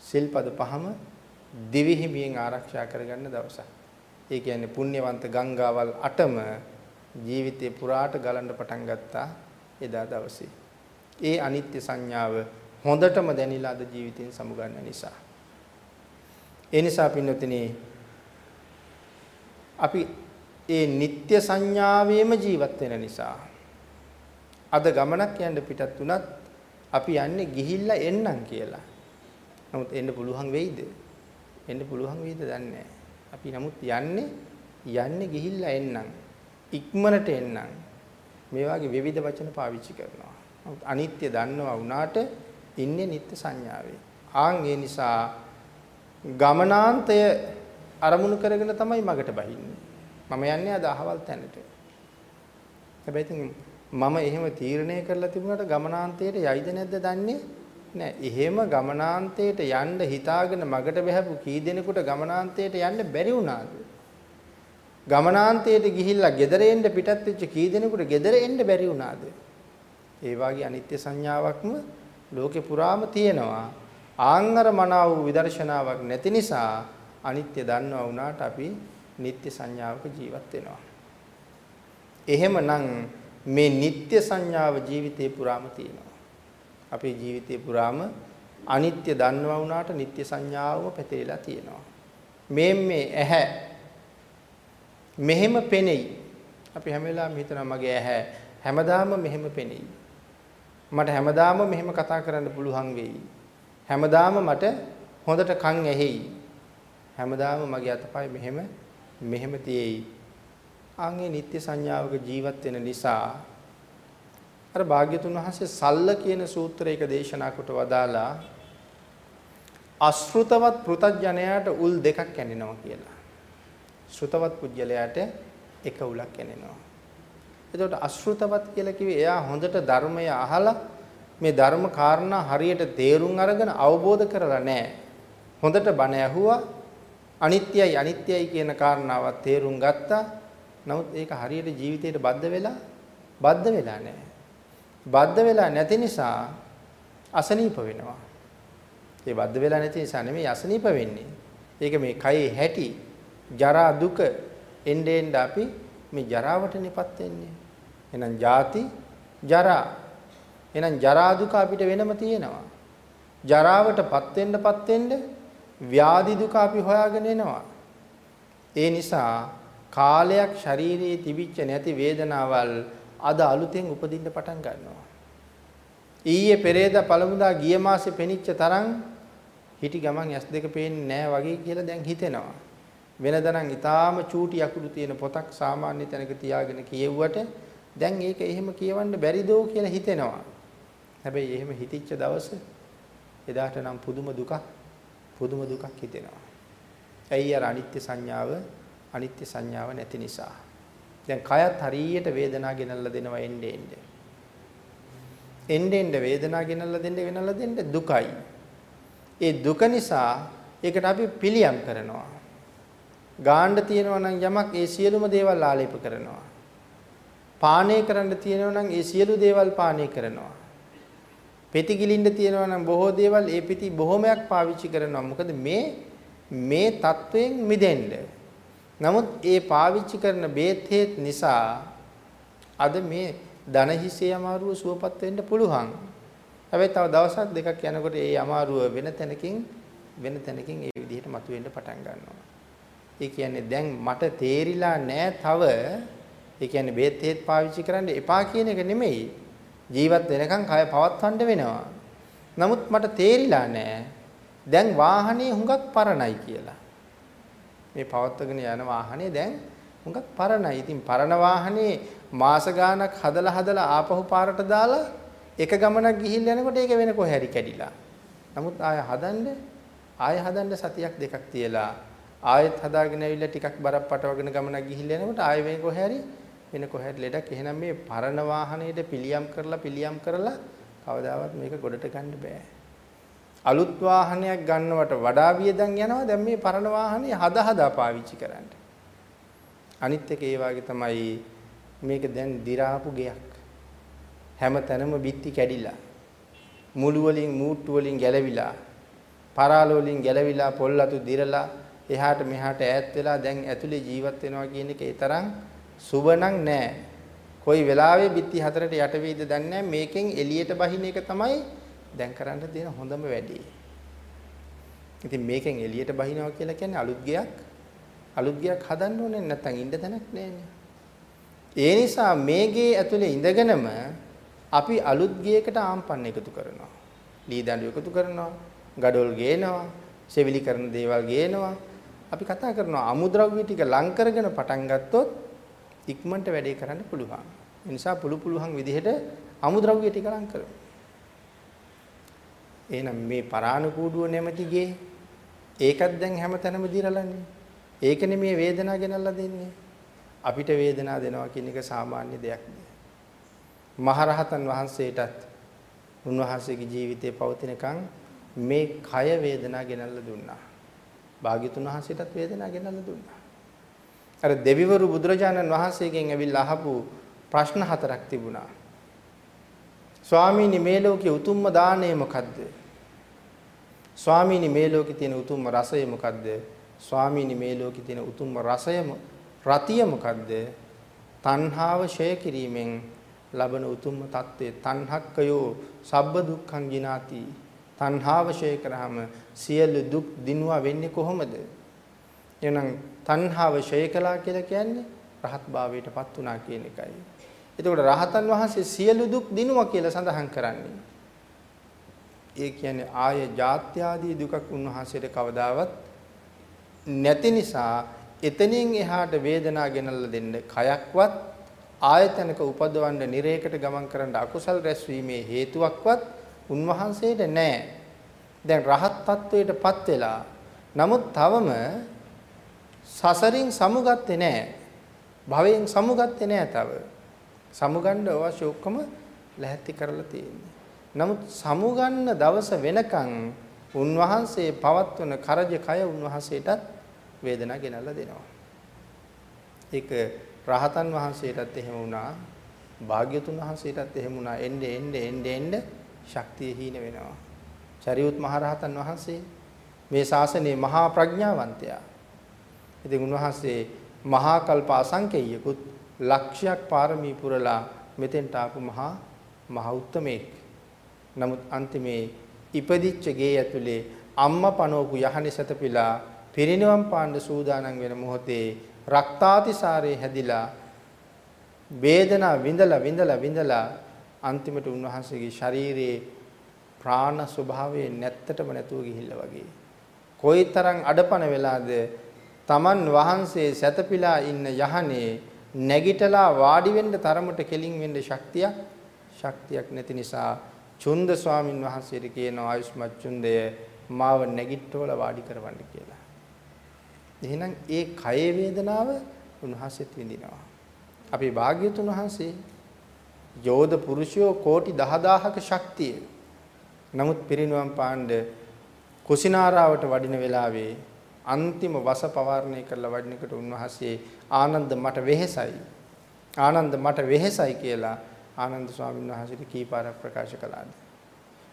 S1: සිල්පද පහම දිවි හිමියෙන් ආරක්ෂා කරගන්න දවසක්. ඒ කියන්නේ පුණ්‍යවන්ත ගංගාවල් 8ම ජීවිතේ පුරාට ගලන්න පටන් ගත්තා එදා දවසේ. ඒ අනිත්‍ය සංඥාව හොඳටම දැනিলা අද ජීවිතෙන් සමුගන්න නිසා. ඒ නිසා පින්නොතිනේ අපි ඒ නিত্য සංඥාවේම ජීවත් වෙන නිසා අද ගමනක් යන්න පිටත් උනත් අපි යන්නේ ගිහිල්ලා එන්නම් කියලා. නමුත් එන්න පුළුවන් වෙයිද? එන්න පුළුවන් වෙයිද දන්නේ අපි නමුත් යන්නේ යන්නේ ගිහිල්ලා එන්නම්. ඉක්මනට එන්නම්. මේ වගේ විවිධ වචන පාවිච්චි කරනවා. නමුත් අනිත්‍ය දන්නවා වුණාට ඉන්නේ නිත්‍ය සංඥාවේ. ආන් ඒ නිසා ගමනාන්තය අරමුණු කරගෙන තමයි මගට බහින්නේ. මම යන්නේ අද අහවල් තැනට. හැබැයි ඉතින් මම එහෙම තීරණය කරලා තිබුණාට ගමනාන්තයට යයිද නැද්ද දන්නේ නෑ. එහෙම ගමනාන්තයට යන්න හිතාගෙන මගට බහැපු කී දෙනෙකුට ගමනාන්තයට යන්න බැරි වුණාද? ගමනාන්තයට ගිහිල්ලා ගෙදර එන්න පිටත් වෙච්ච කී දෙනෙකුට ගෙදර එන්න බැරි වුණාද? ඒ වාගේ අනිත්‍ය සංඥාවක්ම ලෝකේ පුරාම තියෙනවා. ආංගර මනාව විදර්ශනාවක් නැති නිසා අනිත්‍ය දන්නවා වුණාට අපි නিত্য සංඥාවක ජීවත් වෙනවා. එහෙමනම් මේ නিত্য සංඥාව ජීවිතේ පුරාම තියෙනවා. අපේ ජීවිතේ පුරාම අනිත්‍ය දන්නවා වුණාට නিত্য සංඥාවම පැතිරලා තියෙනවා. මේ මේ ඇහැ මෙහෙම පෙනෙයි. අපි හැම වෙලාවෙම හිතනවා මගේ ඇහැ හැමදාම මෙහෙම පෙනෙයි. මට හැමදාම මෙහෙම කතා කරන්න පුළුවන් වෙයි. හැමදාම මට හොඳට කන් ඇහෙයි. හැමදාම මගේ අතපය මෙහෙම මෙහෙම තියෙයි. අන්ගේ නිත්‍ය සංඥාවක ජීවත් වෙන නිසා අර භාග්‍යතුන් වහන්සේ සල්ල කියන සූත්‍රයක දේශනා කොට වදාලා අශෘතවත් පෘතජ්ජනයාට උල් දෙකක් කැණෙනවා කියලා. ශ්‍රුතවත් පුජ්‍යලයාට එක උලක් කැණෙනවා. එතකොට අශෘතවත් කියලා කිව්වේ එයා හොඳට ධර්මය අහලා මේ ධර්ම කාරණා හරියට තේරුම් අරගෙන අවබෝධ කරලා නැහැ. හොඳට බණ ඇහුවා අනිත්‍යයි අනිත්‍යයි කියන කාරණාවත් තේරුම් ගත්තා. නමුත් ඒක හරියට ජීවිතේට බද්ධ වෙලා බද්ධ වෙලා නැහැ. බද්ධ වෙලා නැති නිසා අසනීප වෙනවා. ඒ බද්ධ වෙලා නැති නිසා නෙමෙයි අසනීප වෙන්නේ. ඒක මේ කයේ හැටි ජරා දුක එන්න එන්න අපි මේ ජරාවට නිපත් වෙන්නේ. එහෙනම් ජාති ජරා එහෙනම් ජරා දුක අපිට වෙනම තියෙනවා. ජරාවටපත් වෙන්නපත් වෙන්න ව්‍යාධි දුක අපි හොයාගෙන එනවා. ඒ නිසා කාලයක් ශරීරයේ තිබිච්ච නැති වේදනාවල් අද අලුතෙන් උපදින්න පටන් ගන්නවා. ඊයේ පෙරේදා පළමුදා ගිය මාසේ පෙනිච්ච තරම් හිටි ගමන් S2 පේන්නේ නැහැ වගේ කියලා දැන් හිතෙනවා. වෙනදනම් ඊටාම චූටි අකුරු තියෙන පොතක් සාමාන්‍ය තැනක තියාගෙන කියෙව්වට දැන් ඒක එහෙම කියවන්න බැරිදෝ කියලා හිතෙනවා. හැබැයි එහෙම හිතිච්ච දවස එදාට නම් පුදුම දුකක් පුදුම දුකක් හිතෙනවා. ඇයි අර අනිත්‍ය සංඥාව අනිත්‍ය සංඥාව නැති නිසා. දැන් කයත් හරියට වේදනාව ගෙනල්ලා දෙනවා එන්නේ එන්නේ. එන්නේ එන්නේ වේදනාව ගෙනල්ලා දෙන්න ගෙනල්ලා දෙන්න දුකයි. ඒ දුක නිසා ඒකට අපි පිළියම් කරනවා. ගාන්න තියෙනවා නම් යමක් ඒ සියලුම දේවල් ආලේප කරනවා. පානය කරන්න තියෙනවා නම් ඒ සියලු දේවල් පානය කරනවා. පෙති ගිලින්න තියෙනවා නම් බොහෝ දේවල් ඒ පෙති බොහොමයක් පාවිච්චි කරනවා. මොකද මේ මේ தත්වයෙන් මිදෙන්න. නමුත් ඒ පාවිච්චි කරන බේත් නිසා අද මේ ධන හිසේ අමාරුව සුවපත් වෙන්න පුළුවන්. හැබැයි තව දවසක් දෙකක් යනකොට ඒ අමාරුව වෙන තැනකින් වෙන තැනකින් ඒ විදිහට මතුවෙන්න පටන් ගන්නවා. ඒ කියන්නේ දැන් මට තේරිලා නෑ තව ඒ කියන්නේ බේත් හේත් පාවිච්චි කරන්න එපා කියන එක නෙමෙයි. ජීවත් වෙනකන් කය පවත්වන්න වෙනවා. නමුත් මට තේරිලා නෑ දැන් වාහනේ හුඟක් පරණයි කියලා. මේ පවත්වගෙන යන වාහනේ දැන් හුඟක් පරණයි. ඉතින් පරණ වාහනේ මාස ගාණක් හදලා හදලා ආපහු පාරට දාලා එක ගමනක් ගිහිල්ලා යනකොට ඒක වෙන කොහේ හරි කැඩිලා. නමුත් ආය හදන්න ආය හදන්න සතියක් දෙකක් තියලා ආයෙත් හදාගෙන ඇවිල්ලා ටිකක් බරක් පටවගෙන ගමනක් ගිහිල්ලා යනකොට ආයෙ වෙන කොහේ හරි වෙන කොහේ හරි ලෙඩක් එහෙනම් මේ පරණ වාහනේට පිළියම් කරලා පිළියම් කරලා කවදාවත් මේක ගොඩට ගන්න බෑ. අලුත් වාහනයක් ගන්නවට වඩා වියදම් යනවා දැන් මේ පරණ වාහනේ හදා හදා පාවිච්චි කරන්න. අනිත් එක ඒ වගේ තමයි මේක දැන් දි รา පු ගයක්. හැම තැනම බිත්ති කැඩිලා මුළු වලින් මූට්ටු වලින් ගැලවිලා පරාල වලින් ගැලවිලා පොල් අතු දිරලා එහාට මෙහාට ඈත් වෙලා දැන් ඇතුලේ ජීවත් වෙනවා කියන එක ඒ තරම් සුබණක් නෑ. කොයි වෙලාවෙ බිත්ති හතරට යට වෙයිද දන්නේ මේකෙන් එළියට බහින එක තමයි දැන් කරන්න තියෙන හොඳම වැඩේ. ඉතින් මේකෙන් එළියට බහිනවා කියලා කියන්නේ අලුත් ගයක් අලුත් ගයක් හදන්න ඕනේ නැත්නම් ඉන්න තැනක් නෑනේ. ඒ නිසා මේ ගේ ඇතුලේ ඉඳගෙනම අපි අලුත් ගේකට ආම්පන්න එකතු කරනවා. ලී දඬු එකතු කරනවා, gadol ගේනවා, සෙවිලි කරන දේවල් ගේනවා. අපි කතා කරනවා අමුද්‍රව්‍ය ටික ලං කරගෙන පටන් ගත්තොත් ඉක්මනට වැඩේ කරන්න පුළුවන්. ඒ නිසා පුළු පුළුවන් විදිහට අමුද්‍රව්‍ය ටික ලං කරමු. එහෙනම් මේ පරාණුකූඩුව නැමැති ගේ ඒකත් දැන් හැමතැනම දිරලානේ. ඒකනේ මේ වේදනාව ගෙනල්ලා දෙන්නේ. අපිට වේදනාව දෙනවා කියන එක සාමාන්‍ය දෙයක් නෙවෙයි. මහරහතන් වහන්සේටත් උන්වහන්සේගේ ජීවිතේ පවතිනකන් මේ කය වේදනා ගෙනල්ලා දුන්නා. භාග්‍යතුන් වහන්සේටත් වේදනා ගෙනල්ලා දුන්නා. අර දෙවිවරු බුදුරජාණන් වහන්සේගෙන් ඇවිල්ලා අහපු ප්‍රශ්න හතරක් තිබුණා. ස්වාමීනි මේ ලෝකයේ උතුම්ම දාණය මොකද්ද? ස්වාමීනි මේ ලෝකේ තියෙන උතුම්ම රසය මොකද්ද? ස්වාමීනි මේ ලෝකේ තියෙන උතුම්ම රසයම රතිය මොකද්ද? තණ්හාව ෂය කිරීමෙන් ලබන උතුම්ම తත්වයේ තණ්හක්කයෝ සබ්බ දුක්ඛං ජිනාති. තණ්හාව ෂය කරාම සියලු දුක් දිනුවා වෙන්නේ කොහොමද? එහෙනම් තණ්හාව ෂය කළා කියලා කියන්නේ රහත් භාවයටපත් වුණා කියන එකයි. එතකොට රහතන් වහන්සේ සියලු දුක් දිනුවා කියලා සඳහන් කරන්නේ. ඒ කියන්නේ ආය ජාත්‍යාදී දුකක් උන්වහන්සේට කවදාවත් නැති නිසා එතනින් එහාට වේදනාව ගෙනල්ලා දෙන්න කයක්වත් ආයතනක උපදවන්න නිරේකට ගමන් කරන්න අකුසල් රැස්වීමේ හේතුවක්වත් උන්වහන්සේට නැහැ. දැන් රහත් තත්වයටපත් වෙලා නමුත් තවම සසරින් සමුගත්තේ නැහැ. භවයෙන් සමුගත්තේ නැහැ තව. සමුගන්න අවශ්‍ය ඔක්කොම ලැහැත්ති කරලා තියෙන්නේ. නමුත් සමුගන්න දවස වෙනකන් උන්වහන්සේ පවත්වන කරජ කය උන්වහන්සේටත් වේදනාව ගෙනල්ලා දෙනවා. ඒක රහතන් වහන්සේටත් එහෙම වුණා. භාග්‍යතුන් වහන්සේටත් එහෙම වුණා. එnde එnde එnde එnde ශක්තිය හීන වෙනවා. චරියුත් මහරහතන් වහන්සේ මේ ශාසනයේ මහා ප්‍රඥාවන්තයා. ඉතින් උන්වහන්සේ මහා කල්ප අසංකේයකුත් ලක්ෂයක් පාරමී පුරලා මෙතෙන්ට ආපු මහා මහ උත්තමෙක්. නමුත් අන්තිමේ ඉපදිච්ච ගේ ඇතුලේ අම්මා පනෝපු යහනි සතපිලා පිරිනිවන් පාන්න සූදානම් වෙන මොහොතේ රක්තාතිසාරේ හැදිලා වේදනා විඳලා විඳලා විඳලා අන්තිමට උන්වහන්සේගේ ශරීරයේ ප්‍රාණ ස්වභාවය නැත්තටම නැතුව ගිහිල්ලා වගේ. කොයිතරම් අඩපණ වෙලාද Taman වහන්සේ සැතපීලා ඉන්න යහනේ නැගිටලා වාඩි වෙන්න තරමට කෙලින් වෙන්න ශක්තියක් ශක්තියක් නැති නිසා චුන්ද ස්වාමින් වහන්සේට කියන ආයුෂ්මත් චුන්දය මාව නැගිට්ටවල වාඩි කරවන්න කියලා. එහෙනම් ඒ කයේ වේදනාව උන්වහන්සේත් විඳිනවා. අපේ භාග්‍යතුන් වහන්සේ යෝධ පුරුෂයෝ කෝටි 10000ක ශක්තිය. නමුත් පිරිනුවම් පාණ්ඩ කුසිනාරාවට වඩින වෙලාවේ අන්තිම වස පවාරණය කරලා වඩිනකොට උන්වහන්සේ ආනන්ද මට වෙහෙසයි. ආනන්ද මට වෙහෙසයි කියලා ආනන්ද ස්වාමීන් වහන්සේට කීපාරක් ප්‍රකාශ කළාද.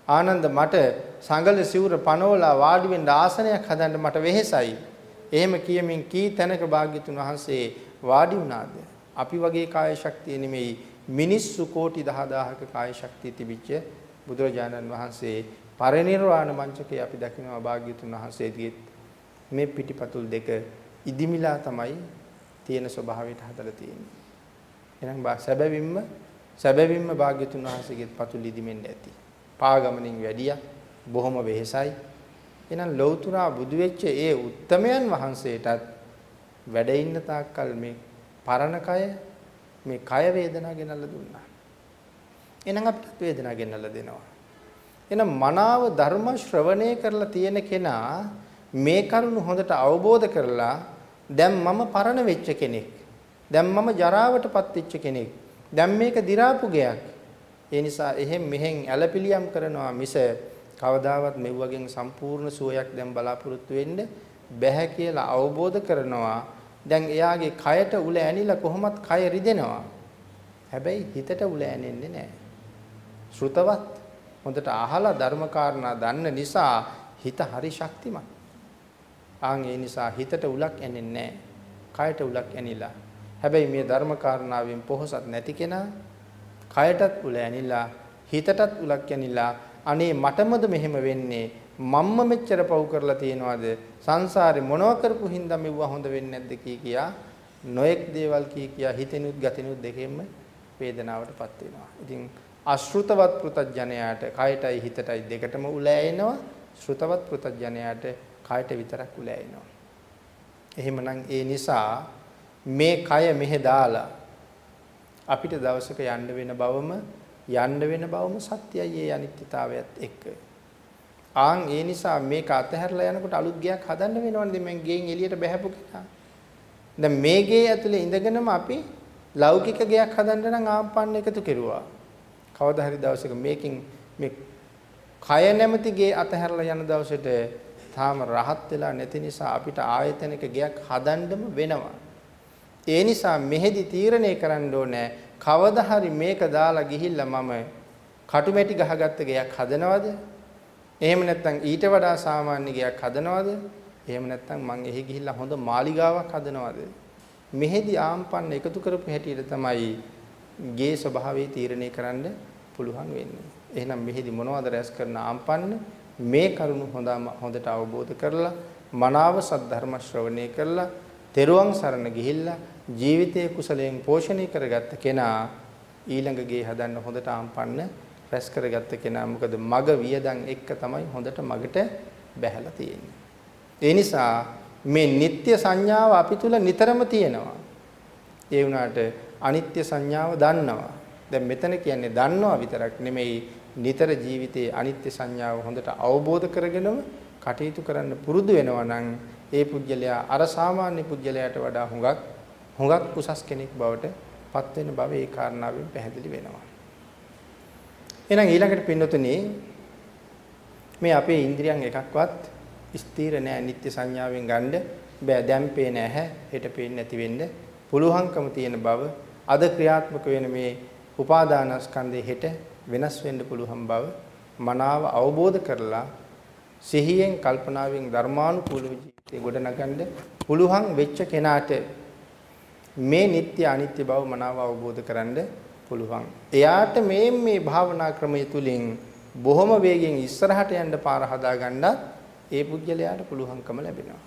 S1: ආනන්ද මට සංගල සිවුර පනෝලා වාඩි වෙන්න ආසනයක් හදන්න මට වෙහෙසයි. එහෙම කියමින් කී තැනක භාග්‍යතුන් වහන්සේ වාඩි වුණාද? අපි වගේ කාය ශක්තිය නෙමෙයි මිනිස්සු කෝටි 10000ක කාය ශක්තිය තිබිච්ච බුදුරජාණන් වහන්සේ පරිනිර්වාණ මංචකේ අපි දකිනවා භාග්‍යතුන් වහන්සේගේ මේ පිටිපතුල් දෙක ඉදිමිලා තමයි තියෙන ස්වභාවයට හදලා තියෙන්නේ. එහෙනම් සැබවින්ම සැබවින්ම භාග්‍යතුන් වහන්සේගෙත් පතුල් ඉදිමෙන්න ඇති. පාගමනින් වැඩියා බොහොම වෙහෙසයි. එහෙනම් ලෞතුරා බුදු වෙච්ච ඒ උත්තමයන් වහන්සේටත් වැඩ ඉන්න තාක්කල් මේ පරණ කය මේ කය වේදනා ගෙනල්ලා දුන්නා. එහෙනම් අපිට වේදනා ගෙනල්ලා දෙනවා. එහෙනම් මනාව ධර්ම ශ්‍රවණය කරලා තියෙන කෙනා මේ කරුණ හොඳට අවබෝධ කරලා දැන් මම පරණ වෙච්ච කෙනෙක්. දැන් මම ජරාවටපත් වෙච්ච කෙනෙක්. දැන් මේක දි รา පු ගයක්. ඒ නිසා එහෙන් මෙහෙන් ඇලපිලියම් කරනවා මිස කවදාවත් මෙව්වගෙන් සම්පූර්ණ සුවයක් දැන් බලාපොරොත්තු වෙන්න බැහැ කියලා අවබෝධ කරනවා. දැන් එයාගේ කයට උල ඇනිලා කොහොමත් කය රිදෙනවා. හැබැයි හිතට උල ඇනෙන්නේ නැහැ. ශ්‍රුතවත් හොඳට අහලා ධර්මකාරණා දන්න නිසා හිත හරි ශක්තිමත්. ආන් ඒ නිසා හිතට උලක් ඇනෙන්නේ නැහැ. කයට උලක් ඇනිලා. හැබැයි මේ ධර්මකාරණාවෙන් පොහසත් නැති කෙනා කයටත් උල ඇනිලා හිතටත් උලක් ඇනිලා අනේ මටමද මෙහෙම වෙන්නේ මම්ම මෙච්චර පව් කරලා තියෙනවද සංසාරේ මොනව කරපු හින්දා මෙවුවා හොඳ වෙන්නේ නැද්ද කී කියා නොඑක් දේවල් කී කියා හිතෙනුත් ගතිනුත් දෙකෙන්ම වේදනාවටපත් වෙනවා. ඉතින් අශෘතවත් පෘතජ්ජනයාට කයටයි හිතටයි දෙකටම උලෑයෙනවා. ශ්‍රුතවත් පෘතජ්ජනයාට කයට විතරක් උලෑයෙනවා. එහෙමනම් ඒ නිසා මේ කය මෙහෙ දාලා අපිට දවසක යන්න වෙන බවම යන්න වෙන බවම සත්‍යයි ඒ අනිත්‍යතාවයත් එක්ක. ආන් ඒ නිසා මේක අතහැරලා යනකොට අලුත් ගයක් හදන්න වෙනවනේ මම ගෙයින් එළියට බහැපු කෙනා. දැන් මේ ගේ ඇතුලේ ඉඳගෙනම අපි ලෞකික ගයක් හදන්න නම් ආම්පන්න එකතු කෙරුවා. කවදා හරි දවසක මේකෙන් මේ කය නැමැති ගේ අතහැරලා යන දවසට තාම රහත් වෙලා නැති නිසා අපිට ආයතනික ගයක් හදන්නම වෙනවා. ඒ නිසා මෙහෙදි තීරණය කරන්න ඕනේ කවදා හරි මේක දාලා ගිහිල්ලා මම කටුමැටි ගහගත්ත ගයක් හදනවද? එහෙම නැත්නම් ඊට වඩා සාමාන්‍ය ගයක් හදනවද? එහෙම නැත්නම් මං එහි ගිහිල්ලා හොඳ මාලිගාවක් හදනවද? මෙහෙදි ආම්පන්න එකතු කරපු හැටියට තමයි ගේ ස්වභාවය තීරණය කරන්න පුළුවන් වෙන්නේ. එහෙනම් මෙහෙදි මොනවද රැස් කරන ආම්පන්න මේ කරුණු හොඳම හොඳට අවබෝධ කරලා මනාව සද්ධර්ම ශ්‍රවණය කරලා තෙරුවන් සරණ ගිහිල්ලා ජීවිතයේ කුසලයෙන් පෝෂණය කරගත්ත කෙනා ඊළඟ ගේ හදන්න හොඳට ආම්පන්න රැස් කරගත්ත කෙනා මොකද මග වියදම් එක්ක තමයි හොඳට මගට බැහැලා තියෙන්නේ. ඒ නිසා මේ නিত্য සංඥාව අපි තුල නිතරම තියෙනවා. ඒ වුණාට අනිත්‍ය සංඥාව දන්නවා. දැන් මෙතන කියන්නේ දන්නවා විතරක් නෙමෙයි නිතර ජීවිතයේ අනිත්‍ය සංඥාව හොඳට අවබෝධ කරගෙනම කටයුතු කරන්න පුරුදු වෙනවා නම් ඒ පුජ්‍යලයා අර සාමාන්‍ය පුජ්‍යලයාට වඩා හුඟක් හුඟක් උසස් කෙනෙක් බවට පත් වෙන බව ඒ කාරණාවෙන් පැහැදිලි වෙනවා. එහෙනම් ඊළඟට පින්නතුනේ මේ අපේ ඉන්ද්‍රියන් එකක්වත් ස්ථිර නෑ නිත්‍ය සංඥාවෙන් ගන්න බෑ දැන් පේන ඇහැ හෙට පේන්නේ නැති වෙන්න පුළුවන්කම තියෙන බව අද ක්‍රියාත්මක වෙන මේ උපාදානස්කන්ධේ හෙට වෙනස් වෙන්න පුළුවන් බව මනාව අවබෝධ කරලා සිහියෙන් කල්පනාවෙන් ධර්මානුකූලව ජීවිතේ ගොඩනගන්න පුළුවන් වෙච්ච කෙනාට මේ නিত্য අනිත්‍ය බව මනාව අවබෝධ කරන්න පුළුවන්. එයාට මේ මේ භාවනා ක්‍රමය තුලින් බොහොම වේගෙන් ඉස්සරහට යන්න පාර හදා ගන්නත් ඒ පුද්ගලයාට පුළුවන්කම ලැබෙනවා.